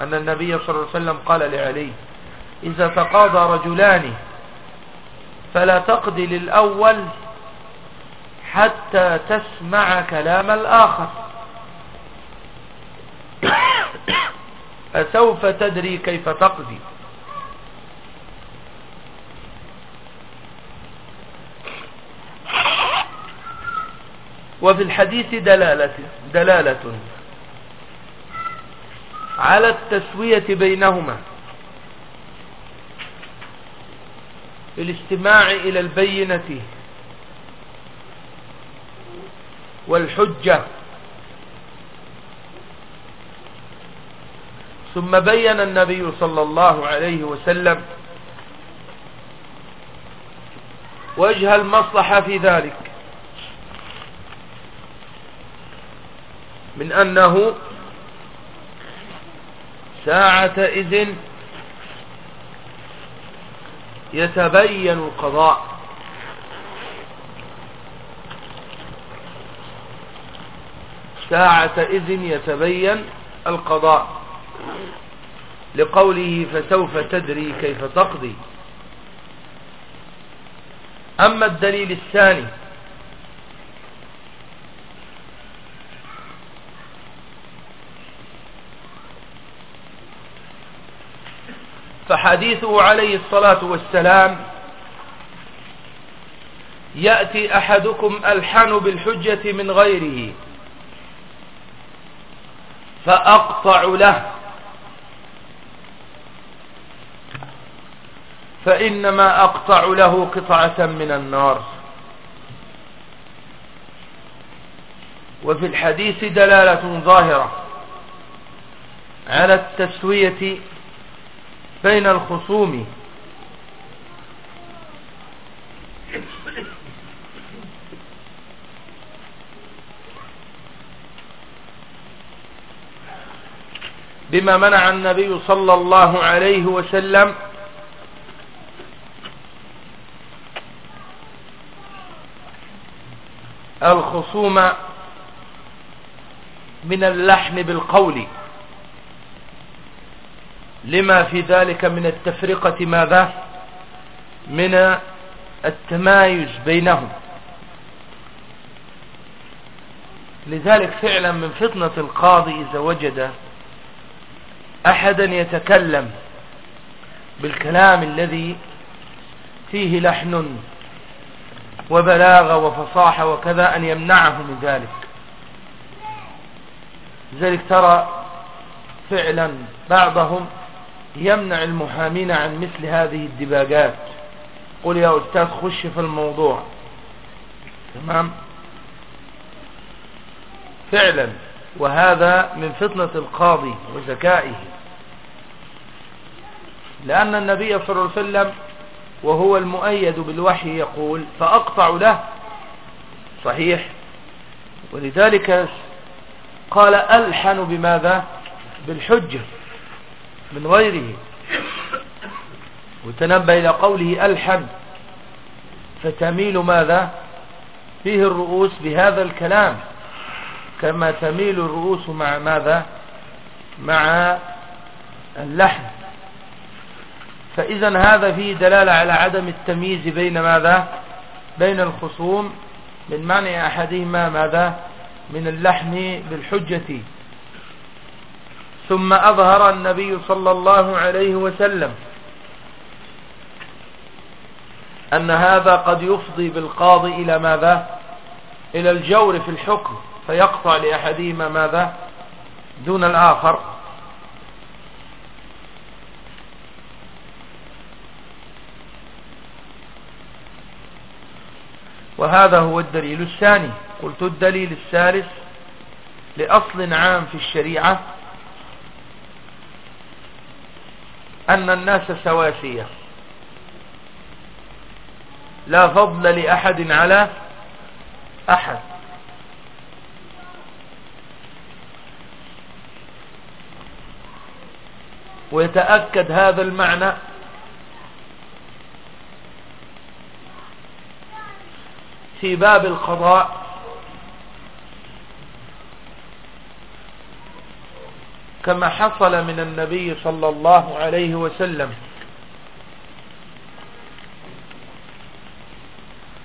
أن النبي صلى الله عليه وسلم قال لعلي إذا تقاضى رجلان فلا تقضي للأول حتى تسمع كلام الآخر. أسوف تدري كيف تقضي؟ وفي الحديث دلالة, دلالة على التسوية بينهما. الاستماع إلى البينة والحجة. ثم بين النبي صلى الله عليه وسلم وجه المصلحة في ذلك. من أنه ساعة إذن يتبين القضاء. ساعة إذن يتبين القضاء. لقوله فسوف تدري كيف تقضي. أما الدليل الثاني فحديثه عليه الصلاة والسلام يأتي أحدكم ألحن بالحجة من غيره فأقطع له فإنما أقطع له قطعة من النار. وفي الحديث دلالة ظاهرة على التسوية بين الخصوم. بما منع النبي صلى الله عليه وسلم الخصوم من اللحن بالقول. لما في ذلك من التفرقة ماذا؟ من التمايز بينهم. لذلك فعلا من فطنة القاضي إذا وجد أحدا يتكلم بالكلام الذي فيه لحن وبلاغة وفصاحة وكذا أن يمنعه من ذلك. لذلك ترى فعلا بعضهم يمنع المحامين عن مثل هذه الدباجات. قل يا أستاذ خش في الموضوع. تمام؟ فعلا. وهذا من فتنة القاضي وذكائه لأن النبي صلى الله عليه وسلم وهو المؤيد بالوحي يقول فأقطع له. صحيح. ولذلك قال ألحن بماذا؟ بالحجة. من غيره. وتنبه إلى قوله ألحن فتميل ماذا؟ فيه الرؤوس بهذا الكلام. كما تميل الرؤوس مع ماذا؟ مع اللحن فإذا هذا فيه دلالة على عدم التمييز بين ماذا؟ بين الخصوم من منع أحدهما ماذا؟ من اللحن بالحجة. ثم أظهر النبي صلى الله عليه وسلم أن هذا قد يفضي بالقاضي إلى ماذا؟ إلى الجور في الحكم فيقطع لأحدهما ماذا؟ دون الآخر. وهذا هو الدليل الثاني. قلت الدليل الثالث لأصل عام في الشريعة أن الناس سواسية. لا فضل لأحد على أحد. ويتأكد هذا المعنى في باب القضاء كما حصل من النبي صلى الله عليه وسلم.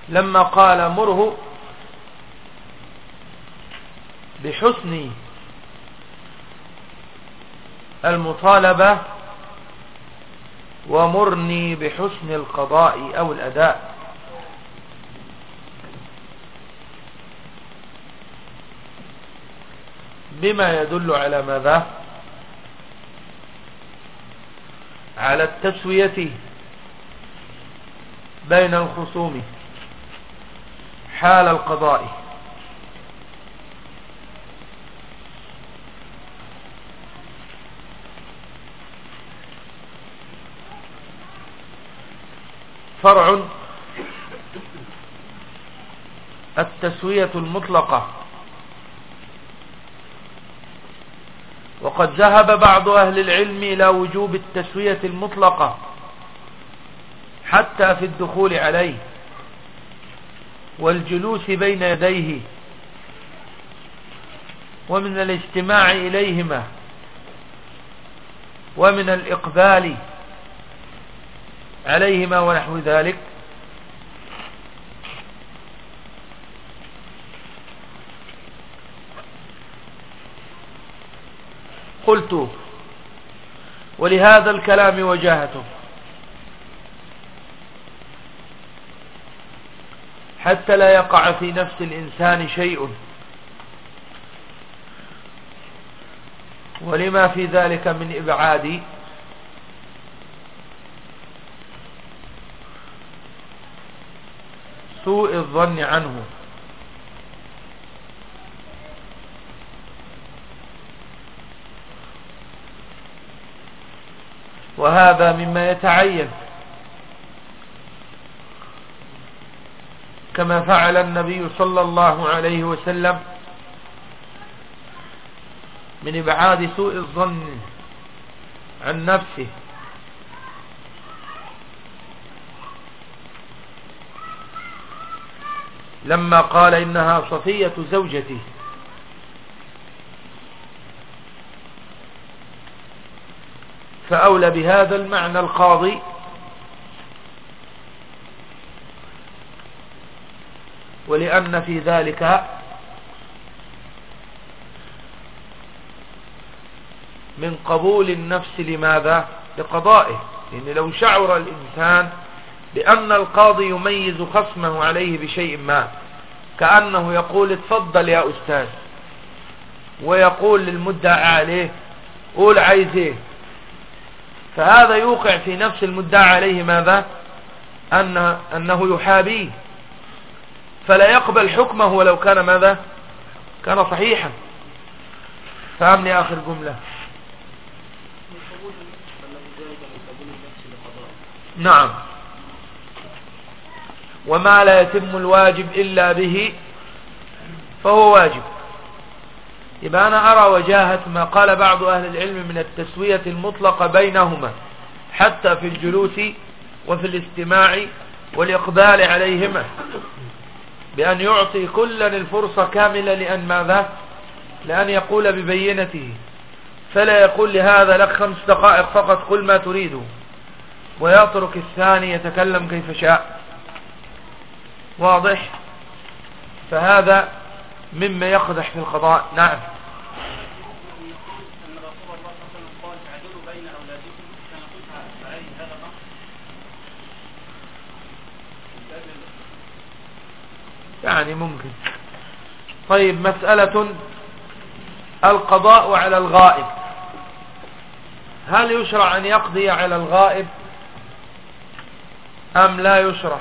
لما قال مره بحسن المطالبة ومرني بحسن القضاء أو الأداء. بما يدل على ماذا؟ على التسوية بين الخصوم حال القضاء. فرع التسوية المطلقة. وقد ذهب بعض أهل العلم إلى وجوب التسوية المطلقة حتى في الدخول عليه والجلوس بين يديه ومن الاجتماع إليهما ومن الإقبال عليهما ونحو ذلك. قلت ولهذا الكلام وجاهته حتى لا يقع في نفس الإنسان شيء ولما في ذلك من إبعاد سوء الظن عنه وهذا مما يتعين. كما فعل النبي صلى الله عليه وسلم من إبعاد سوء الظن عن نفسه. لما قال إنها صفية زوجته. فأولى بهذا المعنى القاضي. ولأن في ذلك من قبول النفس لماذا؟ لقضائه. لأن لو شعر الإنسان بأن القاضي يميز خصمه عليه بشيء ما كأنه يقول اتفضل يا أستاذ ويقول للمدعى عليه قول عايز إيه؟ فهذا يوقع في نفس المدعى عليه ماذا؟ أن أنه يحابيه فلا يقبل حكمه ولو كان ماذا؟ كان صحيحا. فهمني آخر جملة نعم. وما لا يتم الواجب إلا به فهو واجب. يبقى أنا أرى وجاهة ما قال بعض أهل العلم من التسوية المطلقة بينهما حتى في الجلوس وفي الاستماع والإقبال عليهما بأن يعطي كلا الفرصة كاملة لأن ماذا؟ لأن يقول ببينته فلا يقول لهذا لك خمس دقائق فقط قل ما تريده ويترك الثاني يتكلم كيف شاء. واضح؟ فهذا مما يقدح في القضاء. نعم. يعني ممكن. طيب مسألة القضاء على الغائب. هل يشرع أن يقضي على الغائب أم لا يشرع؟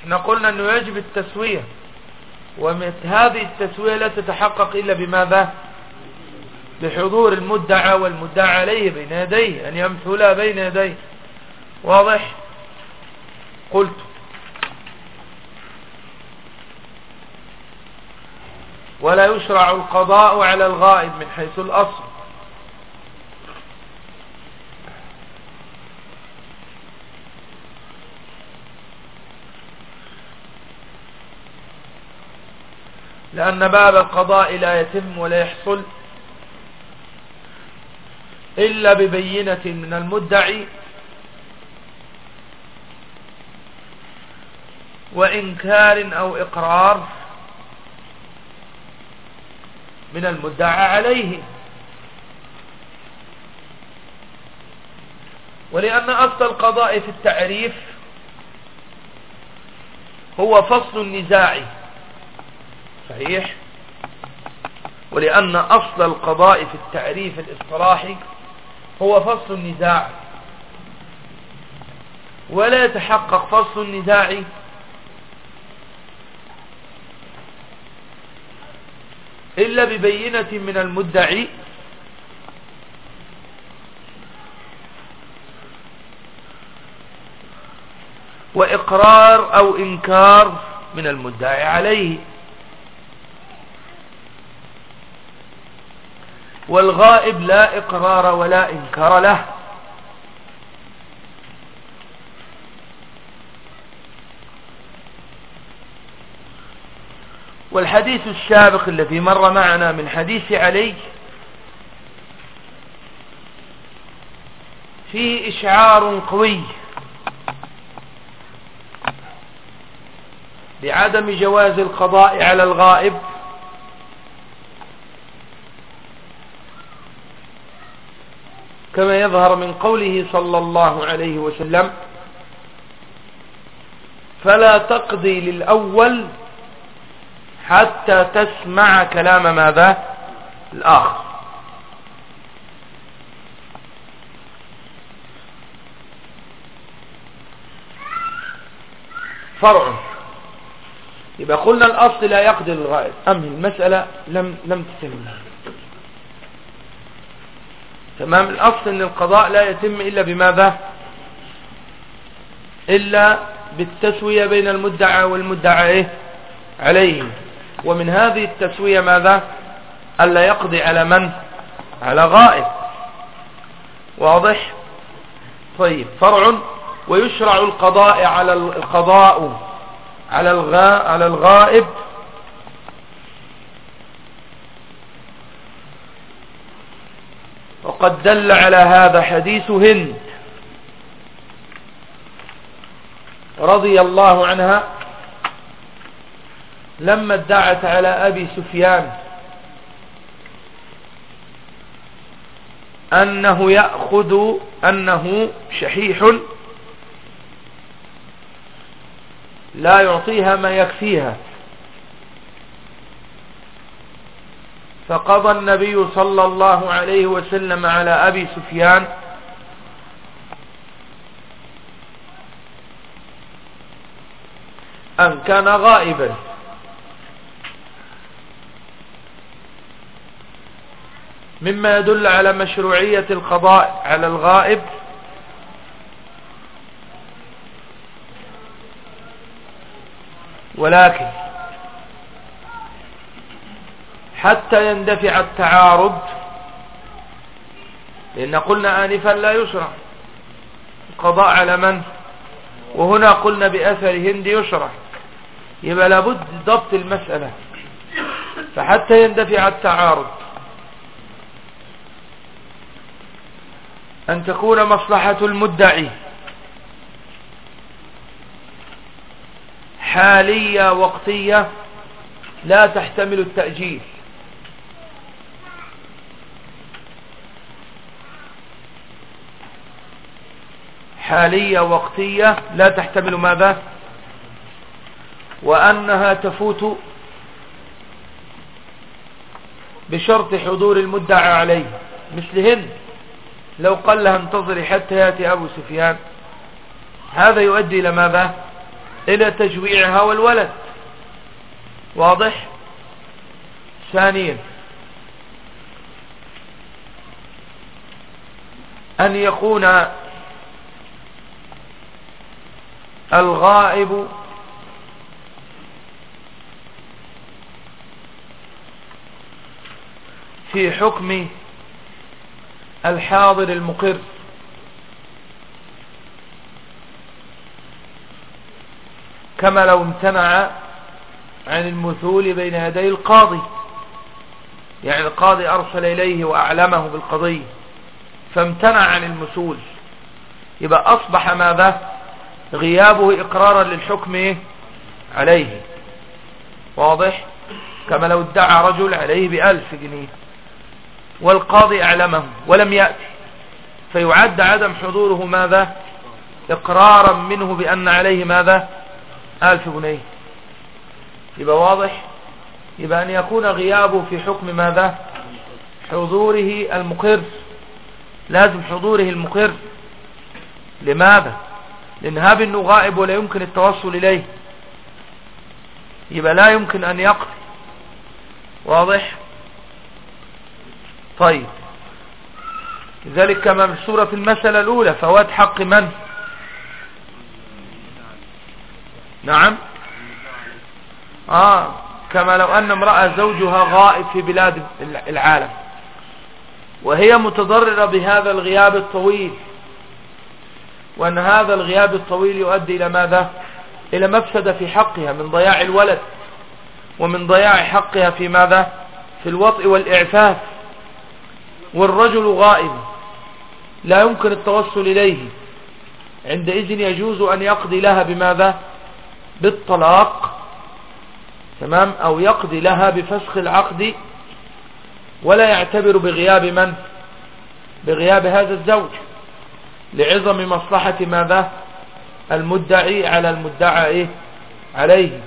إحنا قلنا أنه يجب التسوية. وهذه التسوية لا تتحقق إلا بماذا؟ بحضور المدعى والمدعى عليه بين يديه أن يمثل بين يديه. واضح؟ قلت. ولا يشرع القضاء على الغائب من حيث الأصل. لأن باب القضاء لا يتم ولا يحصل إلا ببينة من المدعي وإنكار أو إقرار من المدعى عليه. ولأن أصل القضاء في التعريف هو فصل النزاع. صحيح. ولأن أصل القضاء في التعريف الإصطلاحي هو فصل النزاع. ولا يتحقق فصل النزاع إلا ببينة من المدعي. وإقرار أو إنكار من المدعي عليه. والغائب لا إقرار ولا إنكار له. والحديث السابق الذي مر معنا من حديث علي فيه إشعار قوي بعدم جواز القضاء على الغائب كما يظهر من قوله صلى الله عليه وسلم فلا تقضي للأول حتى تسمع كلام ماذا؟ الآخر. فرع. يبقى قلنا الأصل لا يقضي الغائب أم المسألة لم لم تتم. تمام؟ الأصل أن القضاء لا يتم إلا بماذا؟ إلا بالتسوية بين المدعى والمدعى إيه؟ عليه. ومن هذه التسوية ماذا؟ ألا يقضي على من؟ على غائب. واضح؟ طيب فرع ويشرع القضاء على القضاء على الغائب وقد دل على هذا حديث هند رضي الله عنها لما ادعت على أبي سفيان أنه يأخذ أنه شحيح لا يعطيها ما يكفيها. فقضى النبي صلى الله عليه وسلم على أبي سفيان. أن كان غائبا. مما يدل على مشروعية القضاء على الغائب. ولكن حتى يندفع التعارض. لأن قلنا آنفا لا يشرع القضاء على من؟ وهنا قلنا بأثر هند يشرع يبقى لابد ضبط المسألة. فحتى يندفع التعارض. أن تكون مصلحة المدعي. حالية وقتية لا تحتمل التأجيل. حالية وقتية لا تحتمل ماذا؟ وأنها تفوت بشرط حضور المدعى عليه مثلهن. لو قال لها انتظري حتى يأتي أبو سفيان هذا يؤدي إلى ماذا؟ إلى تجويعها والولد. واضح؟ ثانيا أن يكون الغائب. في حكم الحاضر المقر. كما لو امتنع عن المثول بين يدي القاضي. يعني القاضي أرسل إليه وأعلمه بالقضية. فامتنع عن المثول. يبقى أصبح ماذا؟ غيابه إقرارا للحكم عليه. واضح؟ كما لو ادعى رجل عليه بألف جنيه والقاضي أعلمه ولم يأتي فيعد عدم حضوره ماذا؟ إقرارا منه بأن عليه ماذا؟ ألف جنيه. يبقى واضح؟ يبقى أن يكون غيابه في حكم ماذا؟ حضوره المقر. لازم حضوره المقر. لماذا؟ لأن هاب أنه غائب ولا يمكن التوصل إليه. يبقى لا يمكن أن يقضي واضح؟ طيب. لذلك كما في سورة المسألة الأولى فوات حق من؟ نعم. آه كما لو أن امرأة زوجها غائب في بلاد العالم وهي متضررة بهذا الغياب الطويل وأن هذا الغياب الطويل يؤدي إلى ماذا؟ إلى مفسدة في حقها من ضياع الولد ومن ضياع حقها في ماذا؟ في الوطء والإعفاف. والرجل غائب لا يمكن التوصل إليه. عندئذ يجوز أن يقضي لها بماذا؟ بالطلاق تمام؟ أو يقضي لها بفسخ العقد ولا يعتبر بغياب من؟ بغياب هذا الزوج. لعظم مصلحة ماذا؟ المدعي على المدعى إيه؟ عليه.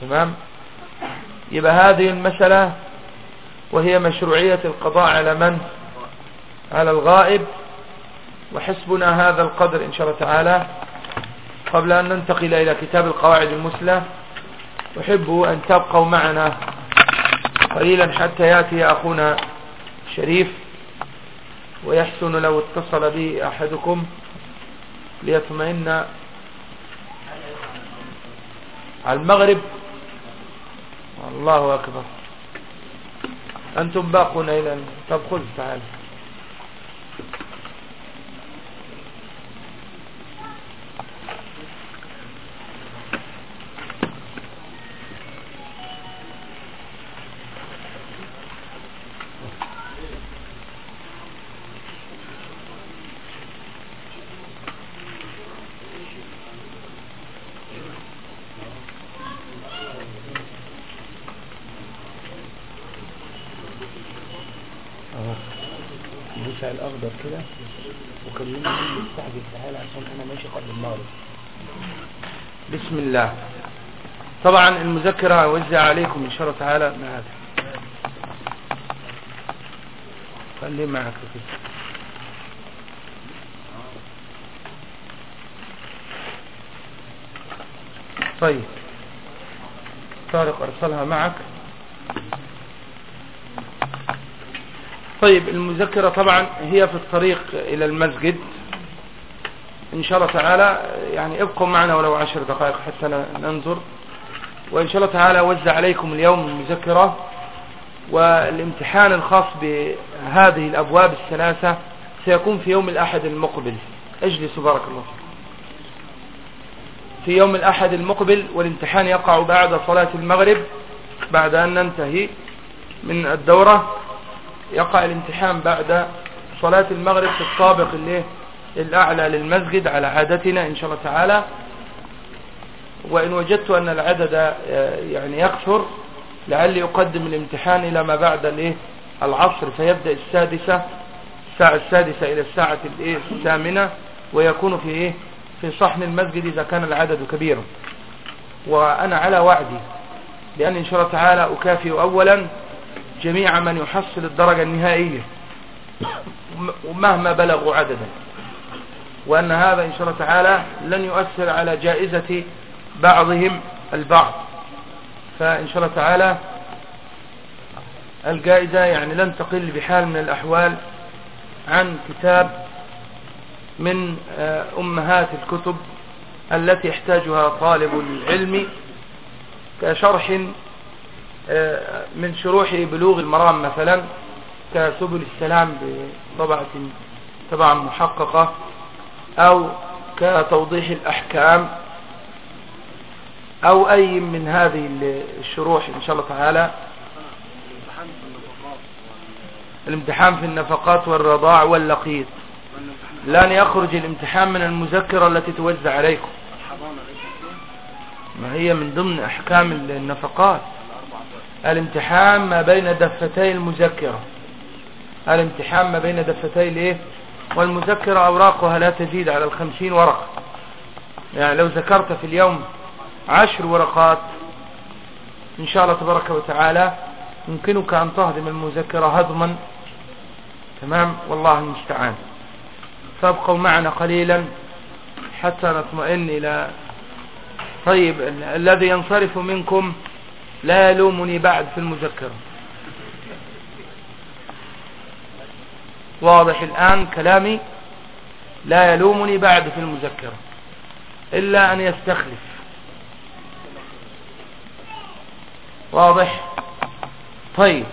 تمام؟ يبقى هذه المسألة وهي مشروعية القضاء على من؟ على الغائب. وحسبنا هذا القدر إن شاء الله تعالى قبل أن ننتقل إلى كتاب القواعد المسلة أحب أن تبقوا معنا قليلا حتى يأتي أخونا شريف. ويحسن لو اتصل به أحدكم ليطمئن على المغرب. الله أكبر. أنتم باقون إلى طب خذ تعال الله طبعا المذكرة اوزع عليكم إن شاء الله تعالى مع هذا. خليه معك كده طيب. طارق أرسلها معك. طيب المذكرة طبعا هي في الطريق إلى المسجد. إن شاء الله تعالى يعني ابقوا معنا ولو عشر دقائق حتى ننظر. وإن شاء الله تعالى وزع عليكم اليوم المذكرة والامتحان الخاص بهذه الأبواب الثلاثة. سيكون في يوم الأحد المقبل. اجلسوا بارك الله في يوم الأحد المقبل والامتحان يقع بعد صلاة المغرب بعد أن ننتهي من الدورة يقع الامتحان بعد صلاة المغرب في الطابق اللي الأعلى للمسجد على عادتنا إن شاء الله تعالى. وإن وجدت أن العدد آه، يعني يكثر لعلي أقدم الامتحان إلى ما بعد العصر فيبدأ السادسة الساعة السادسة إلى الساعة الثامنة ويكون في إيه؟ في صحن المسجد إذا كان العدد كبيرا. وأنا على وعدي لأن إن شاء الله تعالى أكافئ أولا جميع من يحصل الدرجة النهائية ومهما بلغوا عددا. وأن هذا إن شاء الله تعالى لن يؤثر على جائزة بعضهم البعض. فإن شاء الله تعالى الجائزة يعني لن تقل بحال من الأحوال عن كتاب من آه، أمهات الكتب التي يحتاجها طالب العلم كشرح آه، من شروح بلوغ المرام مثلا كسبل السلام بطبعة طبعا محققة. أو كتوضيح الأحكام أو أي من هذه الشروح إن شاء الله تعالى. الامتحان في النفقات والرضاع واللقيط. لن يخرج الامتحان من المذكرة التي توزع عليكم. ما هي من ضمن أحكام النفقات؟ الامتحان ما بين دفتي المذكرة. الامتحان ما بين دفتي الإيه؟ والمذكرة أوراقها لا تزيد على الخمسين ورقة. يعني لو ذكرت في اليوم عشر ورقات إن شاء الله تبارك وتعالى يمكنك أن تهضم المذكرة هضما. تمام؟ والله المستعان. فابقوا معنا قليلا حتى نطمئن إلى طيب الذي ينصرف منكم لا يلومني بعد في المذكرة. واضح الآن كلامي لا يلومني بعد في المذكرة إلا أن يستخلف. واضح؟ طيب.